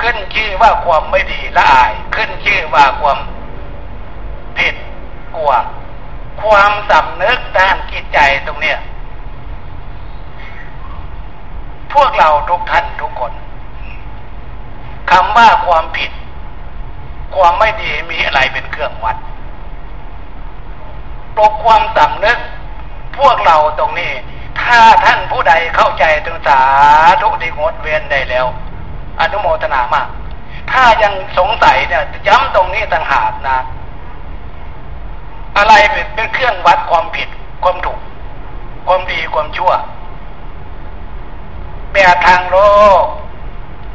ขึ้นชื่อว่าความไม่ดีละอาย ขึ้นชื่อว่าความผิดกลัวความสำนึกด้านจิตใจตรงเนี้ยพวกเราทุกท่านทุกคน คำว่าความผิด ความไม่ดีมีอะไรเป็นเครื่องวัดปกความสำนึก พวกเราตรงนี้ ถ้าท่านผู้ใดเข้าใจถึงสาธุดีงดเว้นได้แล้ว อนุโมทนามาก ถ้ายังสงสัยเนี่ยย้ำตรงนี้ต่างหากนะ อะไรเป็นเครื่องวัดความผิด ความถูก ความดีความชั่วแบบทางโลก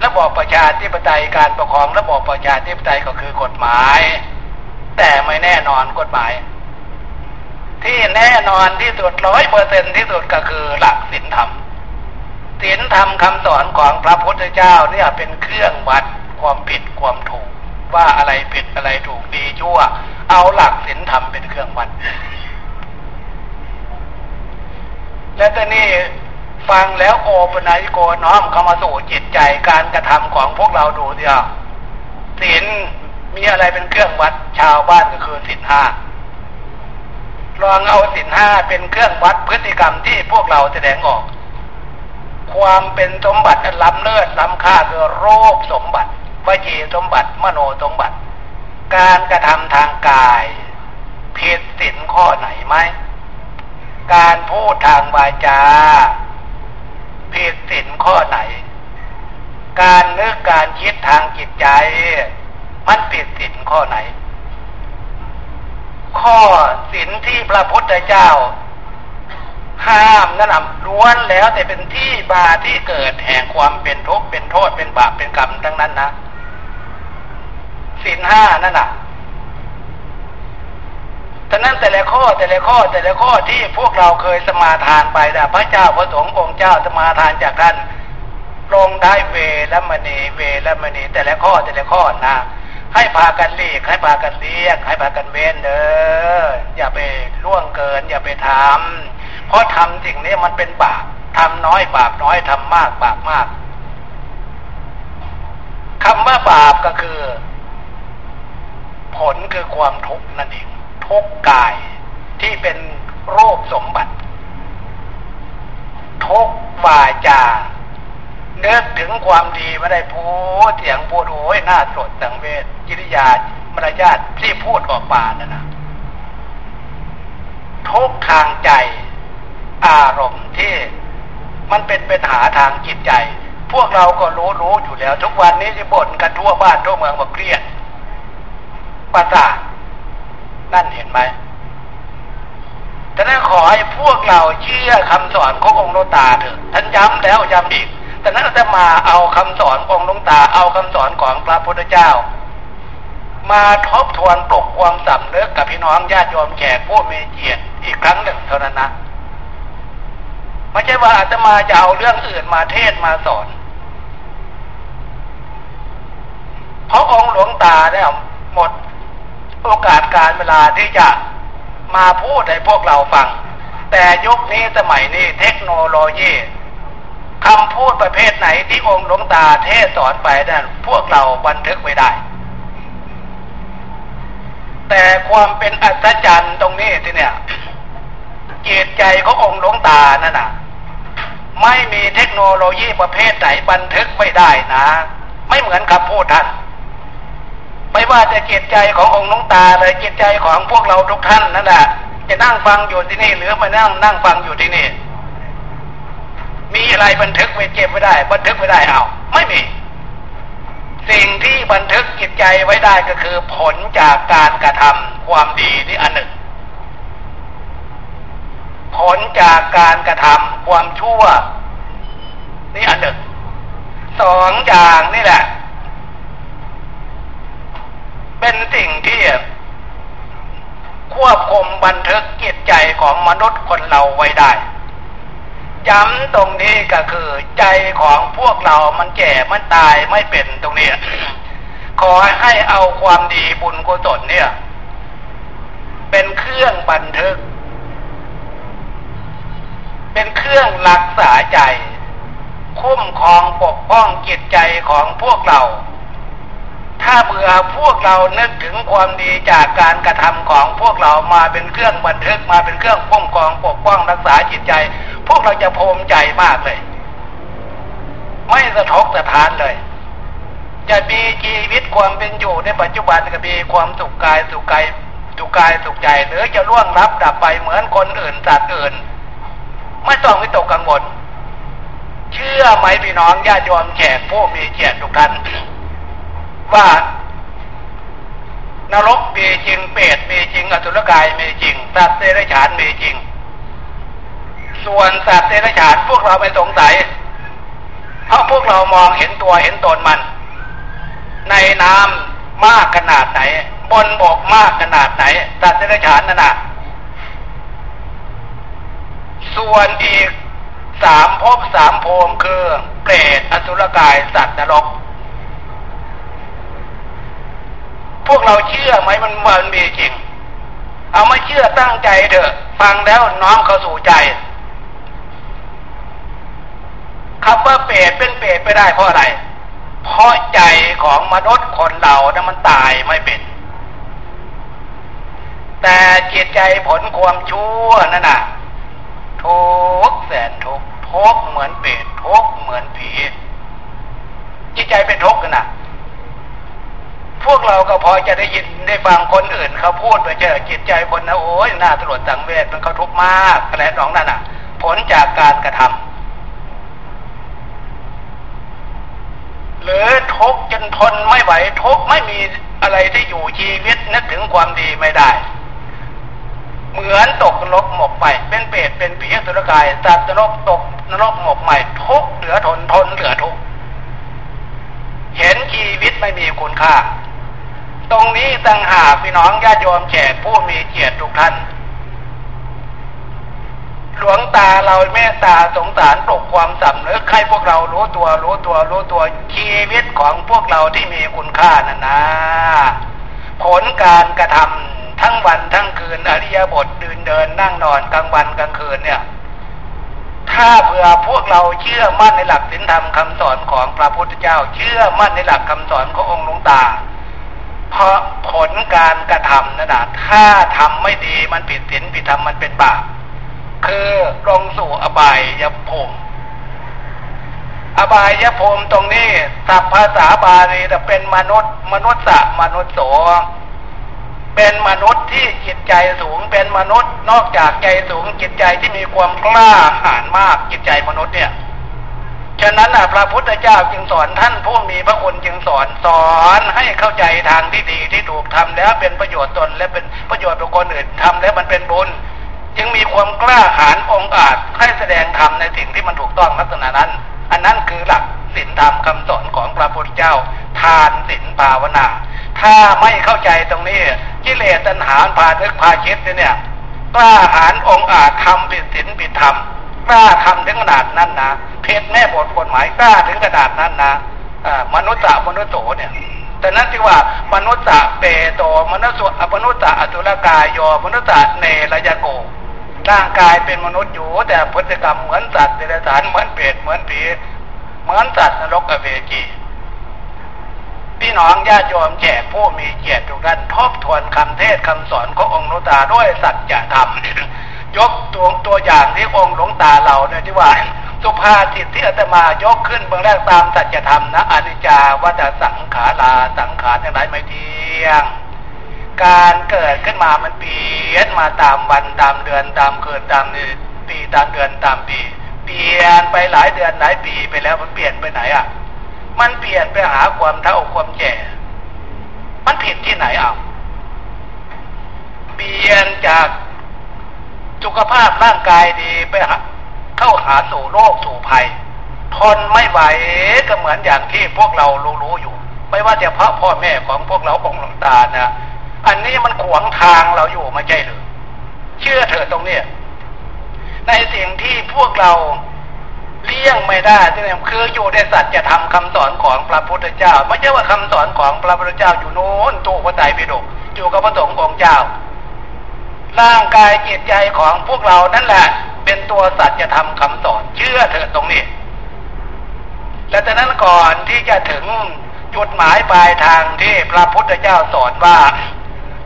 ระบอบประชาธิปไตยการปกครองระบอบประชาธิปไตยก็คือกฎหมาย แต่ไม่แน่นอนกฎหมาย ที่แน่นอนที่สุดร้อยเปอร์เซ็นที่สุดก็คือหลักศีลธรรมศีลธรรมคำสอนของพระพุทธเจ้าเนี่ยเป็นเครื่องวัดความผิดความถูก ว่าอะไรผิดอะไรถูกดีชั่ว เอาหลักศีลธรรมเป็นเครื่องวัด และตอนนี้ ฟังแล้วโอปนัยโกน้อมเข้ามาสู่จิตใจการกระทำของพวกเราดูเดียวศีลมีอะไรเป็นเครื่องวัดชาวบ้านก็คือศีลห้าลองเอาศีลห้าเป็นเครื่องวัดพฤติกรรมที่พวกเราแสดงออก ความเป็นสมบัติล้ำเลิศล้ำค่าคือโรคสมบัติวจีสมบัติมโนสมบัติ การกระทำทางกายผิดศีลข้อไหนไหมการพูดทางวาจา ผิดศีลข้อไหน การนึกการคิดทางจิตใจ มันผิดศีลข้อไหน ข้อศีลที่พระพุทธเจ้า ห้ามนั่นแหละล้วนแล้วแต่เป็นที่บาที่เกิดแห่งความเป็นทุกข์เป็นโทษเป็นบาปเป็นกรรมทั้งนั้นนะศีลห้านั่นน่ะ ฉะนั้นแต่ละข้อแต่ละข้อแต่ละข้อที่พวกเราเคยสมาทานไปนะพระเจ้าพระสงฆ์องค์เจ้าสมาทานจากท่านลงได้เวและมณีเวและมณีแต่ละข้อแต่ละข้อนะให้พากันเลีกให้พากันเลียก ให้พากันเว้นเด้ออย่าไปล่วงเกิน อย่าไปทำเพราะทำสิ่งนี้มันเป็นบาปทำน้อยบาปน้อยทำมากบาปมากคำว่าบาปก็คือ ผลคือความทุกข์นั่นเอง ทุกกายที่เป็นโรคสมบัติ ทุกวาจาเนึกถึงความดีไม่ได้พูดเสียงพูดโอ้ยน่าสดสังเวชจิริยามารยาทที่พูดออกมานั่นนะทุกทางใจ อารมณ์ที่มันเป็นปัญหาทางจิตใจ พวกเราก็รู้รู้อยู่แล้ว ทุกวันนี้ที่บ่นกันทั่วบ้านทั่วเมืองว่าเครียดประสาท นั่นเห็นไหมฉะนั้นขอให้พวกเราเชื่อคำสอนขององค์โลตาเถอะ ท่านย้ำแล้วย้ำอีกแต่นั้นจะมาเอาคำสอนองค์ลงตา เอาคำสอนของพระพุทธเจ้า มาทบทวนปลุกความสำนึกกับพี่น้องญาติโยมแขกผู้มีเกียรติอีกครั้งหนึ่งเท่านั้นนะไม่ใช่ว่าอาจจะมาจะเอาเรื่องอื่นมาเทศมาสอนเพราะองค์หลวงตาเนี่ยหมด โอกาสการเวลาที่จะมาพูดให้พวกเราฟัง แต่ยุคนี้สมัยนี้เทคโนโลยีคำพูดประเภทไหนที่องค์หลวงตาเทศสอนไปนั้นพวกเราบันทึกไว้ได้ แต่ความเป็นอัศจรรย์ตรงนี้ที่เนี่ยจิตใจขององค์หลวงตานั่นน่ะ ไม่มีเทคโนโลยีประเภทไหนบันทึกไม่ได้นะ ไม่เหมือนคำพูดท่าน ไม่ว่าจะจิตใจขององค์น้องตาเลยจิตใจของพวกเราทุกท่านนั่นแหละจะนั่งฟังอยู่ที่นี่ หรือมานั่งนั่งฟังอยู่ที่นี่ มีอะไรบันทึกไว้เก็บไว้ได้ บันทึกไว้ได้เอา ไม่มี สิ่งที่บันทึกจิตใจไว้ได้ก็คือผลจากการกระทำความดีนี่อันหนึ่ง ผลจากการกระทำความชั่ว นี่อันหนึ่งสองอย่างนี่แหละ เป็นสิ่งที่ควบคุมบันทึกจิตใจของมนุษย์คนเราไว้ได้ ย้ำตรงนี้ก็คือใจของพวกเรามันแก่มันตายไม่เป็นตรงนี้ ขอให้เอาความดีบุญกุศลเนี่ย เป็นเครื่องบันทึก เป็นเครื่องรักษาใจ คุ้มครองปกป้องจิตใจของพวกเรา ถ้าเบื่อพวกเรานึกถึงความดีจากการกระทำของพวกเรามาเป็นเครื่องบันทึกมาเป็นเครื่องป้องกองปกป้องรักษาจิตใจ พวกเราจะภูมิใจมากเลย ไม่สะทกสะทานเลย จะมีชีวิตความเป็นอยู่ในปัจจุบันก็มีความสุขกายสุขกายสุขกายสุขใจ หรือจะล่วงรับดับไปเหมือนคนอื่นสัตว์อื่น ไม่ต้องวิตกกังวล เชื่อไหมพี่น้องญาติโยมแขกผู้มีเกียรติทุกท่าน ว่านรกมีจริงเปรตมีจริง อสุรกายมีจริงสัตว์เดรัจฉานมีจริง ส่วนสัตว์เดรัจฉานพวกเราไม่สงสัยเพราะพวกเรามองเห็นตัวเห็นตนมัน ในน้ำมากขนาดไหน บนบกมากขนาดไหนสัตว์เดรัจฉานนั่นนะส่วนอีกสามภพสามภูมคือเปรตอสุรกายสัตว์นรก พวกเราเชื่อไหมมันมันมีจริง เอาไม่เชื่อตั้งใจเถอะ ฟังแล้วน้อมเข้าสู่ใจคำว่าเปรตเป็นเปรตไปได้เพราะอะไร เพราะใจของมนุษย์คนเรานะมันตายไม่เป็น แต่จิตใจผลความชั่วนั่นน่ะทุกแสนทุกทุกเหมือนเปรตทุกเหมือนผีจิตใจเป็นทุกข์กันนะ พวกเราก็พอจะได้ยินได้ฟังคนอื่นเขาพูดไปเจอจิตใจคนนะโอ้ยน่าตรวจสังเวชมันเขาทุกข์มากอะไรสองนั่นอะ ผลจากการกระทำหรือทุกข์จนทนไม่ไหวทุกข์ไม่มีอะไรที่อยู่ชีวิตนึกถึงความดีไม่ได้ เหมือนตกนรกหมกไปเป็นเปรตเป็นผีสุรกายสัตว์นรกตกนรกหมกใหม่ทุกเหลือทนทนเหลือทุกเห็นชีวิตไม่มีคุณค่า ตรงนี้ต่างหากพี่น้องญาติโยมแขกผู้มีเกียรติทุกท่าน หลวงตาเราเมตตาสงสารปลุกความสำนึกให้พวกเรารู้ตัวรู้ตัวรู้ตัวชีวิตของพวกเราที่มีคุณค่านั่นนะ ผลการกระทำทั้งวันทั้งคืนอริยบทดินเดินนั่งนอนกลางวันกลางคืนเนี่ย ถ้าเผื่อพวกเราเชื่อมั่นในหลักศีลธรรมคำสอนของพระพุทธเจ้า เชื่อมั่นในหลักคำสอนขององค์หลวงตา เพราะผลการกระทำนั่นนะถ้าทำไม่ดีมันผิดศีลผิดธรรมมันเป็นบาปคือลงสู่อบายยภูมิอบายยภูมิตรงนี้ศัพท์ภาษาบาลีจะเป็นมนุษย์ มนุษย์สะมนุษย์โสเป็นมนุษย์ที่จิตใจสูง เป็นมนุษย์นอกจากใจสูงจิตใจที่มีความกล้าหาญมากจิตใจมนุษย์เนี่ย ฉะนั้นพระพุทธเจ้าจึงสอนท่านผู้มีพระคุณจึงสอนสอนให้เข้าใจทางที่ดีที่ถูกทำแล้วเป็นประโยชน์ตนและเป็นประโยชน์ต่อคนอื่นทำแล้วมันเป็นบุญ จึงมีความกล้าหาญองอาจให้แสดงธรรมในสิ่งที่มันถูกต้องลักษณะนั้น อันนั้นคือหลักศีลธรรมคำสอนของพระพุทธเจ้า ทานศีลภาวนา ถ้าไม่เข้าใจตรงนี้กิเลสตัณหาพานึกพาคิดเนี่ยกล้าหาญองอาจทำผิดศีลผิดธรรม กล้าทำถึงขนาดนั้นนะเพศแม่บทกฎหมายกล้าถึงขนาดนั้นนะมนุษย์ตมนุษย์โตเนี่ยแต่นั้นที่ว่ามนุษย์เปโตมนุษย์มนุษย์อตุลกายโยมนุษย์เนรยโกร่างกายเป็นมนุษย์อยู่ แต่พฤติกรรมเหมือนสัตว์เดรัจฉานเหมือนเปรตเหมือนผีเหมือนสัตว์นรกอเวจีพี่น้องญาติโยมแขกผู้มีเกียรติทุกท่านทบทวนคำเทศคำสอนขององค์นุตาด้วยสัจธรรม ยกตัวตัวอย่างที่องค์หลวงตาเราเนี่ยที่ว่าสุภาษิตที่อาตมายกขึ้นเบื้องแรกตามสัจธรรมนะอนิจจาวัฏสังขาราสังขารทั้งหลายไม่เที่ยง การเกิดขึ้นมามันเปลี่ยนมาตามวันตามเดือนตามคืนตามปีตามเดือนตามปี เปลี่ยนไปหลายเดือนหลายปีไปแล้วมันเปลี่ยนไปไหนอะ มันเปลี่ยนไปหาความเท่าความแก่มันผิดที่ไหนอะเปลี่ยนจาก สุขภาพร่างกายดีไปเข้าหาสู่โรคสู่ภัย ทนไม่ไหวก็เหมือนอย่างที่พวกเรารู้ๆอยู่ ไม่ว่าจะพระพ่อแม่ของพวกเราองค์หลวงตานะอันนี้มันขวางทางเราอยู่ไม่ใช่หรือเชื่อเถอะตรงเนี้ยในสิ่งที่พวกเราเลี่ยงไม่ได้ที่นี่คืออยู่ในสัจธรรมคำสอนของพระพุทธเจ้า ไม่ใช่ว่าคำสอนของพระพุทธเจ้าอยู่โน้นตู้พระไตรปิฎกอยู่กับพระสงฆ์องค์เจ้า ร่างกายจิตใจของพวกเรานั่นแหละ เป็นตัวสัจธรรมคำสอนเชื่อเถอะตรงนี้ และจากนั้นก่อนที่จะถึงจุดหมายปลายทางที่พระพุทธเจ้าสอนว่า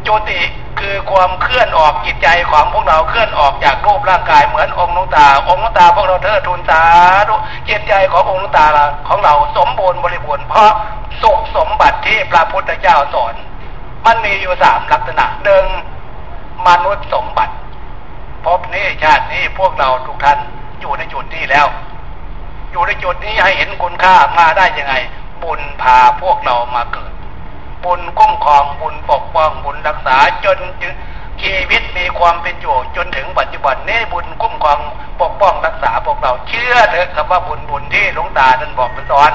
จุติคือความเคลื่อนออกจิตใจของพวกเราเคลื่อนออกจากรูปร่างกายเหมือนองค์นุตา องค์นุตาพวกเราเทิดทูนสาธุจิตใจขององค์นุตาของเราสมบูรณ์บริบูรณ์เพราะสุขสมบัติที่พระพุทธเจ้าสอน มันมีอยู่สามลักษณะหนึ่ง มนุษย์สมบัติพบนี้ชาตินี้พวกเราทุกท่านอยู่ในจุดนี้แล้ว อยู่ในจุดนี้ให้เห็นคุณค่ามาได้ยังไง บุญพาพวกเรามาเกิด บุญคุ้มครองบุญปกป้องบุญรักษาจนชีวิตมีความเป็นอยู่จนถึงปัจจุบันนี้บุญคุ้มครองปกป้องรักษาพวกเราเชื่อเถอะคำว่าบุญบุญที่หลวงตาท่านบอกเป็นสอน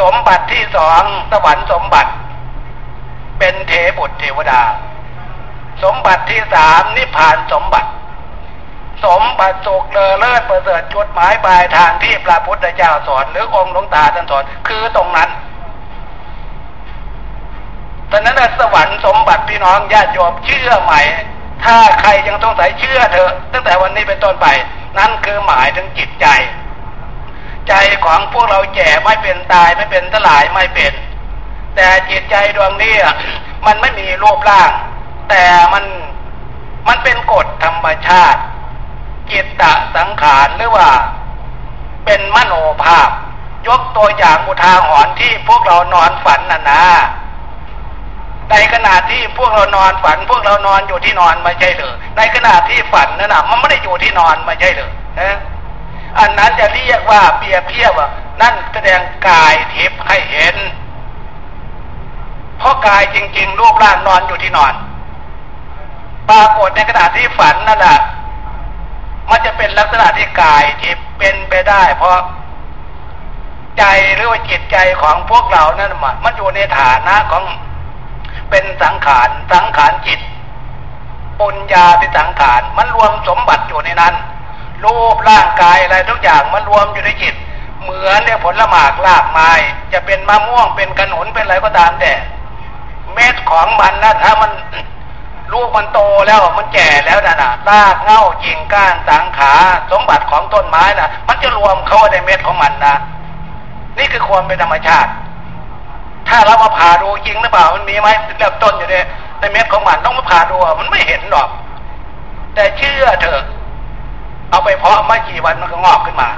สมบัติที่สองสวรรค์สมบัติ เป็นเทบุตรเทวดา สมบัติที่สามนิพพานสมบัติ สมบัติสุขเลอเลิศประเสริฐจุดหมายปลายทางที่พระพุทธเจ้าสอนหรือองค์หลวงตาท่านสอนคือตรงนั้นตอนนั้นสวรรค์สมบัติพี่น้องญาติโยมเชื่อไหม ถ้าใครยังต้องใส่เชื่อเถอะ ตั้งแต่วันนี้เป็นต้นไป นั่นคือหมายถึงจิตใจ ใจของพวกเราแก่ไม่เป็นตายไม่เป็นสลายไม่เป็น แต่จิตใจดวงนี้มันไม่มีรูปร่าง แต่มันมันเป็นกฎธรรมชาติจิตตะสังขารหรือว่า เป็นมโนภาพ ยกตัวอย่างอุทาหรณ์ที่พวกเรานอนฝันน่ะนะในขณะที่พวกเรานอนฝัน พวกเรานอนอยู่ที่นอนไม่ใช่หรือในขณะที่ฝันนั่นนะมันไม่ได้อยู่ที่นอนไม่ใช่หรือนะอันนั้นจะเรียกว่าเปรียบเทียบว่านั่นแสดงกายทิพย์ให้เห็นเพราะกายจริง ๆ รูปร่างนอนอยู่ที่นอน ปรากฏในขณะที่ฝันนั่นแหละมันจะเป็นลักษณะที่กายที่เป็นไปได้ เพราะใจหรือว่าจิตใจของพวกเรานั่นมันมันอยู่ในฐานะของเป็นสังขารสังขารจิตปุญญาเป็นสังขารมันรวมสมบัติอยู่ในนั้น รูปร่างกายอะไรทุกอย่างมันรวมอยู่ในจิต เหมือนเนี่ยผลหมากลากไม้จะเป็นมะม่วงเป็นขนุนเป็นอะไรก็ตามแต่ เม็ดของมันนะถ้ามัน ลูกมันโตแล้วมันแก่แล้วนะนะรากเง่าจิงก้านสังขา สมบัติของต้นไม้นะมันจะรวมเข้าในเม็ดของมันนะนี่คือความเป็นธรรมชาติ ถ้าเรามาผ่าดูจริงหรือเปล่ามันมีไหมเริ่มต้นอยู่ในในเม็ดของมันต้องมาผ่าดูมันไม่เห็นหรอก แต่เชื่อเถอะ เอาไปเพาะไม่กี่วันมันก็งอกขึ้นมา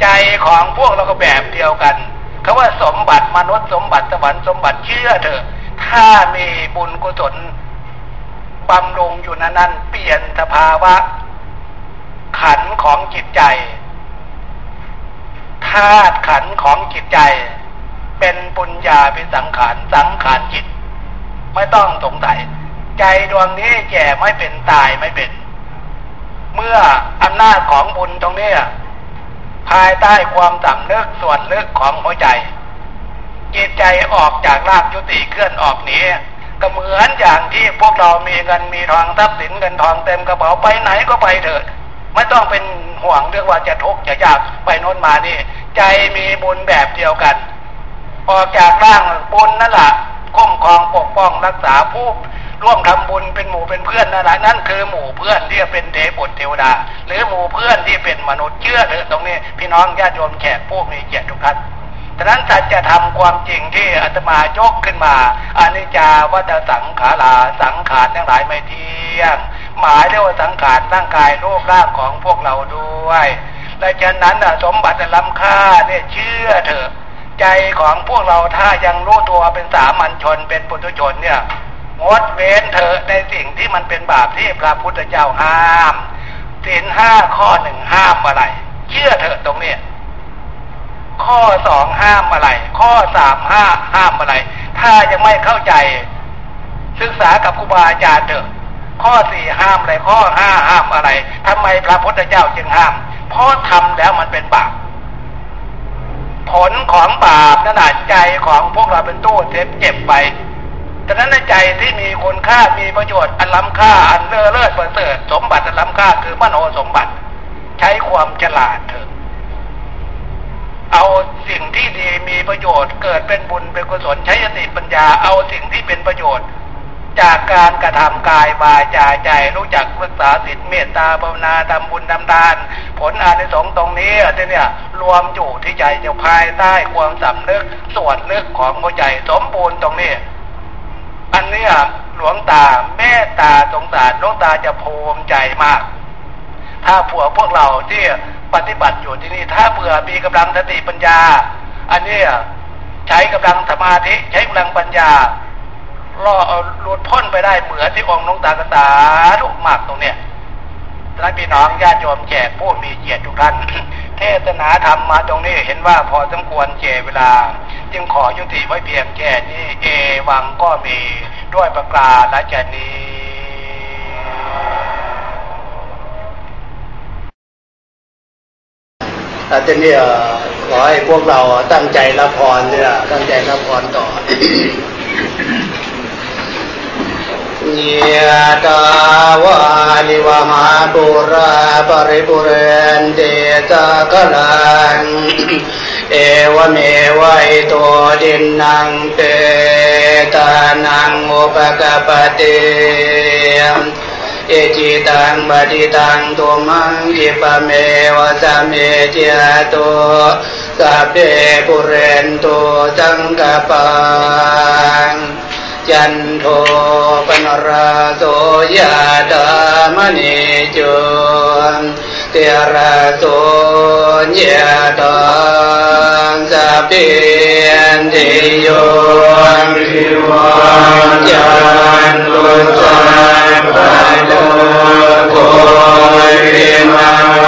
ใจของพวกเราก็แบบเดียวกันเขาว่าสมบัติมนุษย์สมบัติสวรรค์สมบัติเชื่อเถอะ ถ้ามีบุญกุศล บำรุงอยู่นั้นนั้นเปลี่ยนสภาวะ ขันของจิตใจธาตุขันของจิตใจ เป็นปุญญาเป็นสังขารสังขารจิต ไม่ต้องสงสัย ใจดวงนี้แก่ไม่เป็นตายไม่เป็น เมื่ออำนาจของบุญตรงนี้ภายใต้ความสำนึกส่วนลึกของหัวใจ จิตใจออกจากรากยุติเคลื่อนออกหนี ก็เหมือนอย่างที่พวกเรามีเงินมีทองทรัพย์สินเงินทองเต็มกระเป๋าไปไหนก็ไปเถิดไม่ต้องเป็นห่วงเรื่องว่าจะทุกข์จะยากไปโน้นมานี่ ใจมีบุญแบบเดียวกัน ออกจากร่างบุญนั่นแหละคุ้มครองปกป้องรักษาผู้ร่วมทำบุญเป็นหมู่เป็นเพื่อนนั่นแหละนั่นคือหมู่เพื่อนที่เป็นเทพเทวดา หรือหมู่เพื่อนที่เป็นมนุษย์เชื่อเถอะตรงนี้ พี่น้องญาติโยมแขกผู้มีเกียรติทุกท่าน ฉะนั้นสัจธรรมความจริงที่อาตมายกขึ้นมาอนิจจาวัฏสังขาราสังขารทั้งหลายไม่เที่ยง หมายเรียกว่าสังขารร่างกายรูปร่างของพวกเราด้วยและฉะนั้นสมบัติล้ำค่าเนี่ยเชื่อเถอะใจของพวกเราถ้ายังรู้ตัวเป็นสามัญชนเป็นปุถุชนเนี่ยงดเว้นเถอะในสิ่งที่มันเป็นบาปที่พระพุทธเจ้าห้ามศีลห้าข้อหนึ่งห้ามอะไร เชื่อเถอะตรงนี้ ข้อสองห้ามอะไร ข้อสามห้าห้ามอะไร ถ้ายังไม่เข้าใจ ศึกษากับครูบาอาจารย์เถอะ ข้อสี่ห้ามอะไร ข้อห้าห้ามอะไรทำไมพระพุทธเจ้าจึงห้าม เพราะทำแล้วมันเป็นบาป ผลของบาปนั่นใจของพวกเราเป็นตู้เจ็บเจ็บไปฉะนั้นในใจที่มีคุณค่ามีประโยชน์อันล้ำค่าอันเลิศเลิศประเสริฐสมบัติอันล้ำค่าคือมโนสมบัติ ใช้ความฉลาดเถอะ เอาสิ่งที่ดีมีประโยชน์ เกิดเป็นบุญเป็นกุศลใช้สติปัญญาเอาสิ่งที่เป็นประโยชน์ จากการกระทำกายวาจาใจรู้จักรักษาสิทธิเมตตาภาวนาทำบุญทำทาน ผลอานิสงส์ตรงนี้เนี่ยรวมอยู่ที่ใจจะภายใต้ความสำนึกส่วนนึกของหัวใจสมบูรณ์ตรงนี้ อันนี้หลวงตาแม่ตาสงสารหลวงตาจะภูมิใจมาก ถ้าผัวพวกเราที่ปฏิบัติอยู่ที่นี่ถ้าเผื่อมีกำลังสติปัญญา อันนี้ใช้กำลังสมาธิใช้กำลังปัญญาล่อเอาหลุดพ้นไปได้เหมือนที่องค์หลวงตากตาทุกมากตรงเนี้ยท่านพี่น้องญาติโยมแจกผู้มีเกียรติทุกท่านเทศนาธรรมมาตรงนี้เห็นว่าพอสมควรเจเวลา จึงขอยุติไว้เพียงแค่นี้ เอวังก็มีด้วยประกาศและจะนี้ อาจารย์เนี่ยขอให้พวกเราตั้งใจรับพรเนี่ยตั้งใจรับพรต่อเยตาวาลิวหาปุราปริปุเรนเดตากลังเอวเมวัยตัวดินนางเปตานังอุปกปติ เอจิตังบดิตังตุมังอิปเมวะสเมเจตุสัพเพปุเรนตุจังกปังจันโทปนราโสยาดามณีจุ นเตระโสยาดานสัพเพนติโยวิวันจันตุสัพพะโลโกวิมัง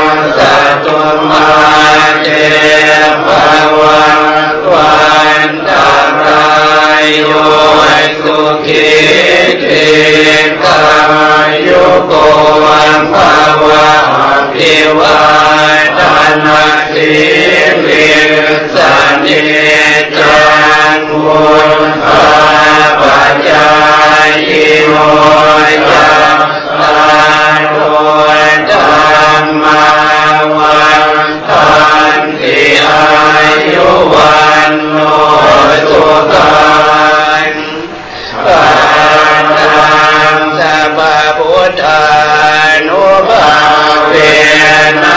สัตุมาเจภวันวันตารายโยสุขิเิกามยุโกวันภาวะพิวัตนาสิลิสันเนจังมุนภาปัจจายโนจังตาโนจังมาวันทันติอายุวันโนสุขัพุ เว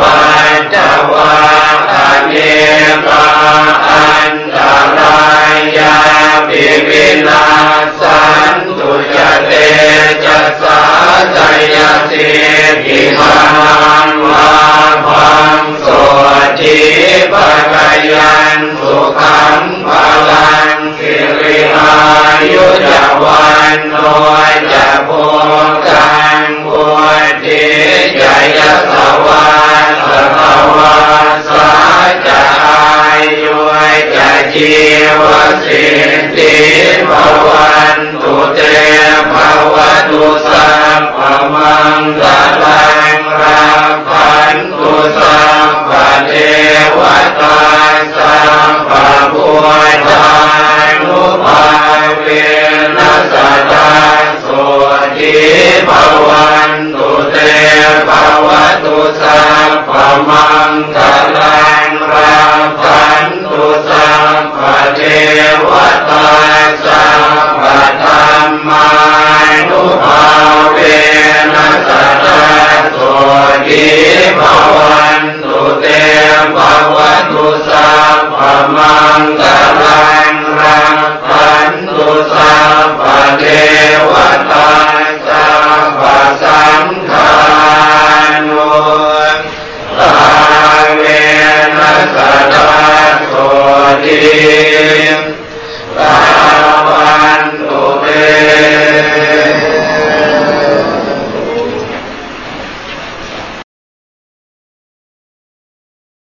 ปัจจวาอเนกานตรายาปิวินาสันตุจเตจัสสาจยสิกิมันวาพังโสจิปะยัสุขังพลังสิริอายุจวันโนจะโพกังปวดที ยสวาสภวาสาจอายุจะจีวสิติภวันตุเตภวตุสัพพมังสลังราพันตุสัพพเทวตาสัพพพุทธานุภาเวนัสตาโสติภวัน เลปวัตุสัพพมังคลังราพันตุสัพพเทวตาสัพพธรรมานุภาเวนัสตะโสติภวันตุเตปวัตุสัพพมังคลังราพันตุสัพพเทวตาสัพพสัง Amen.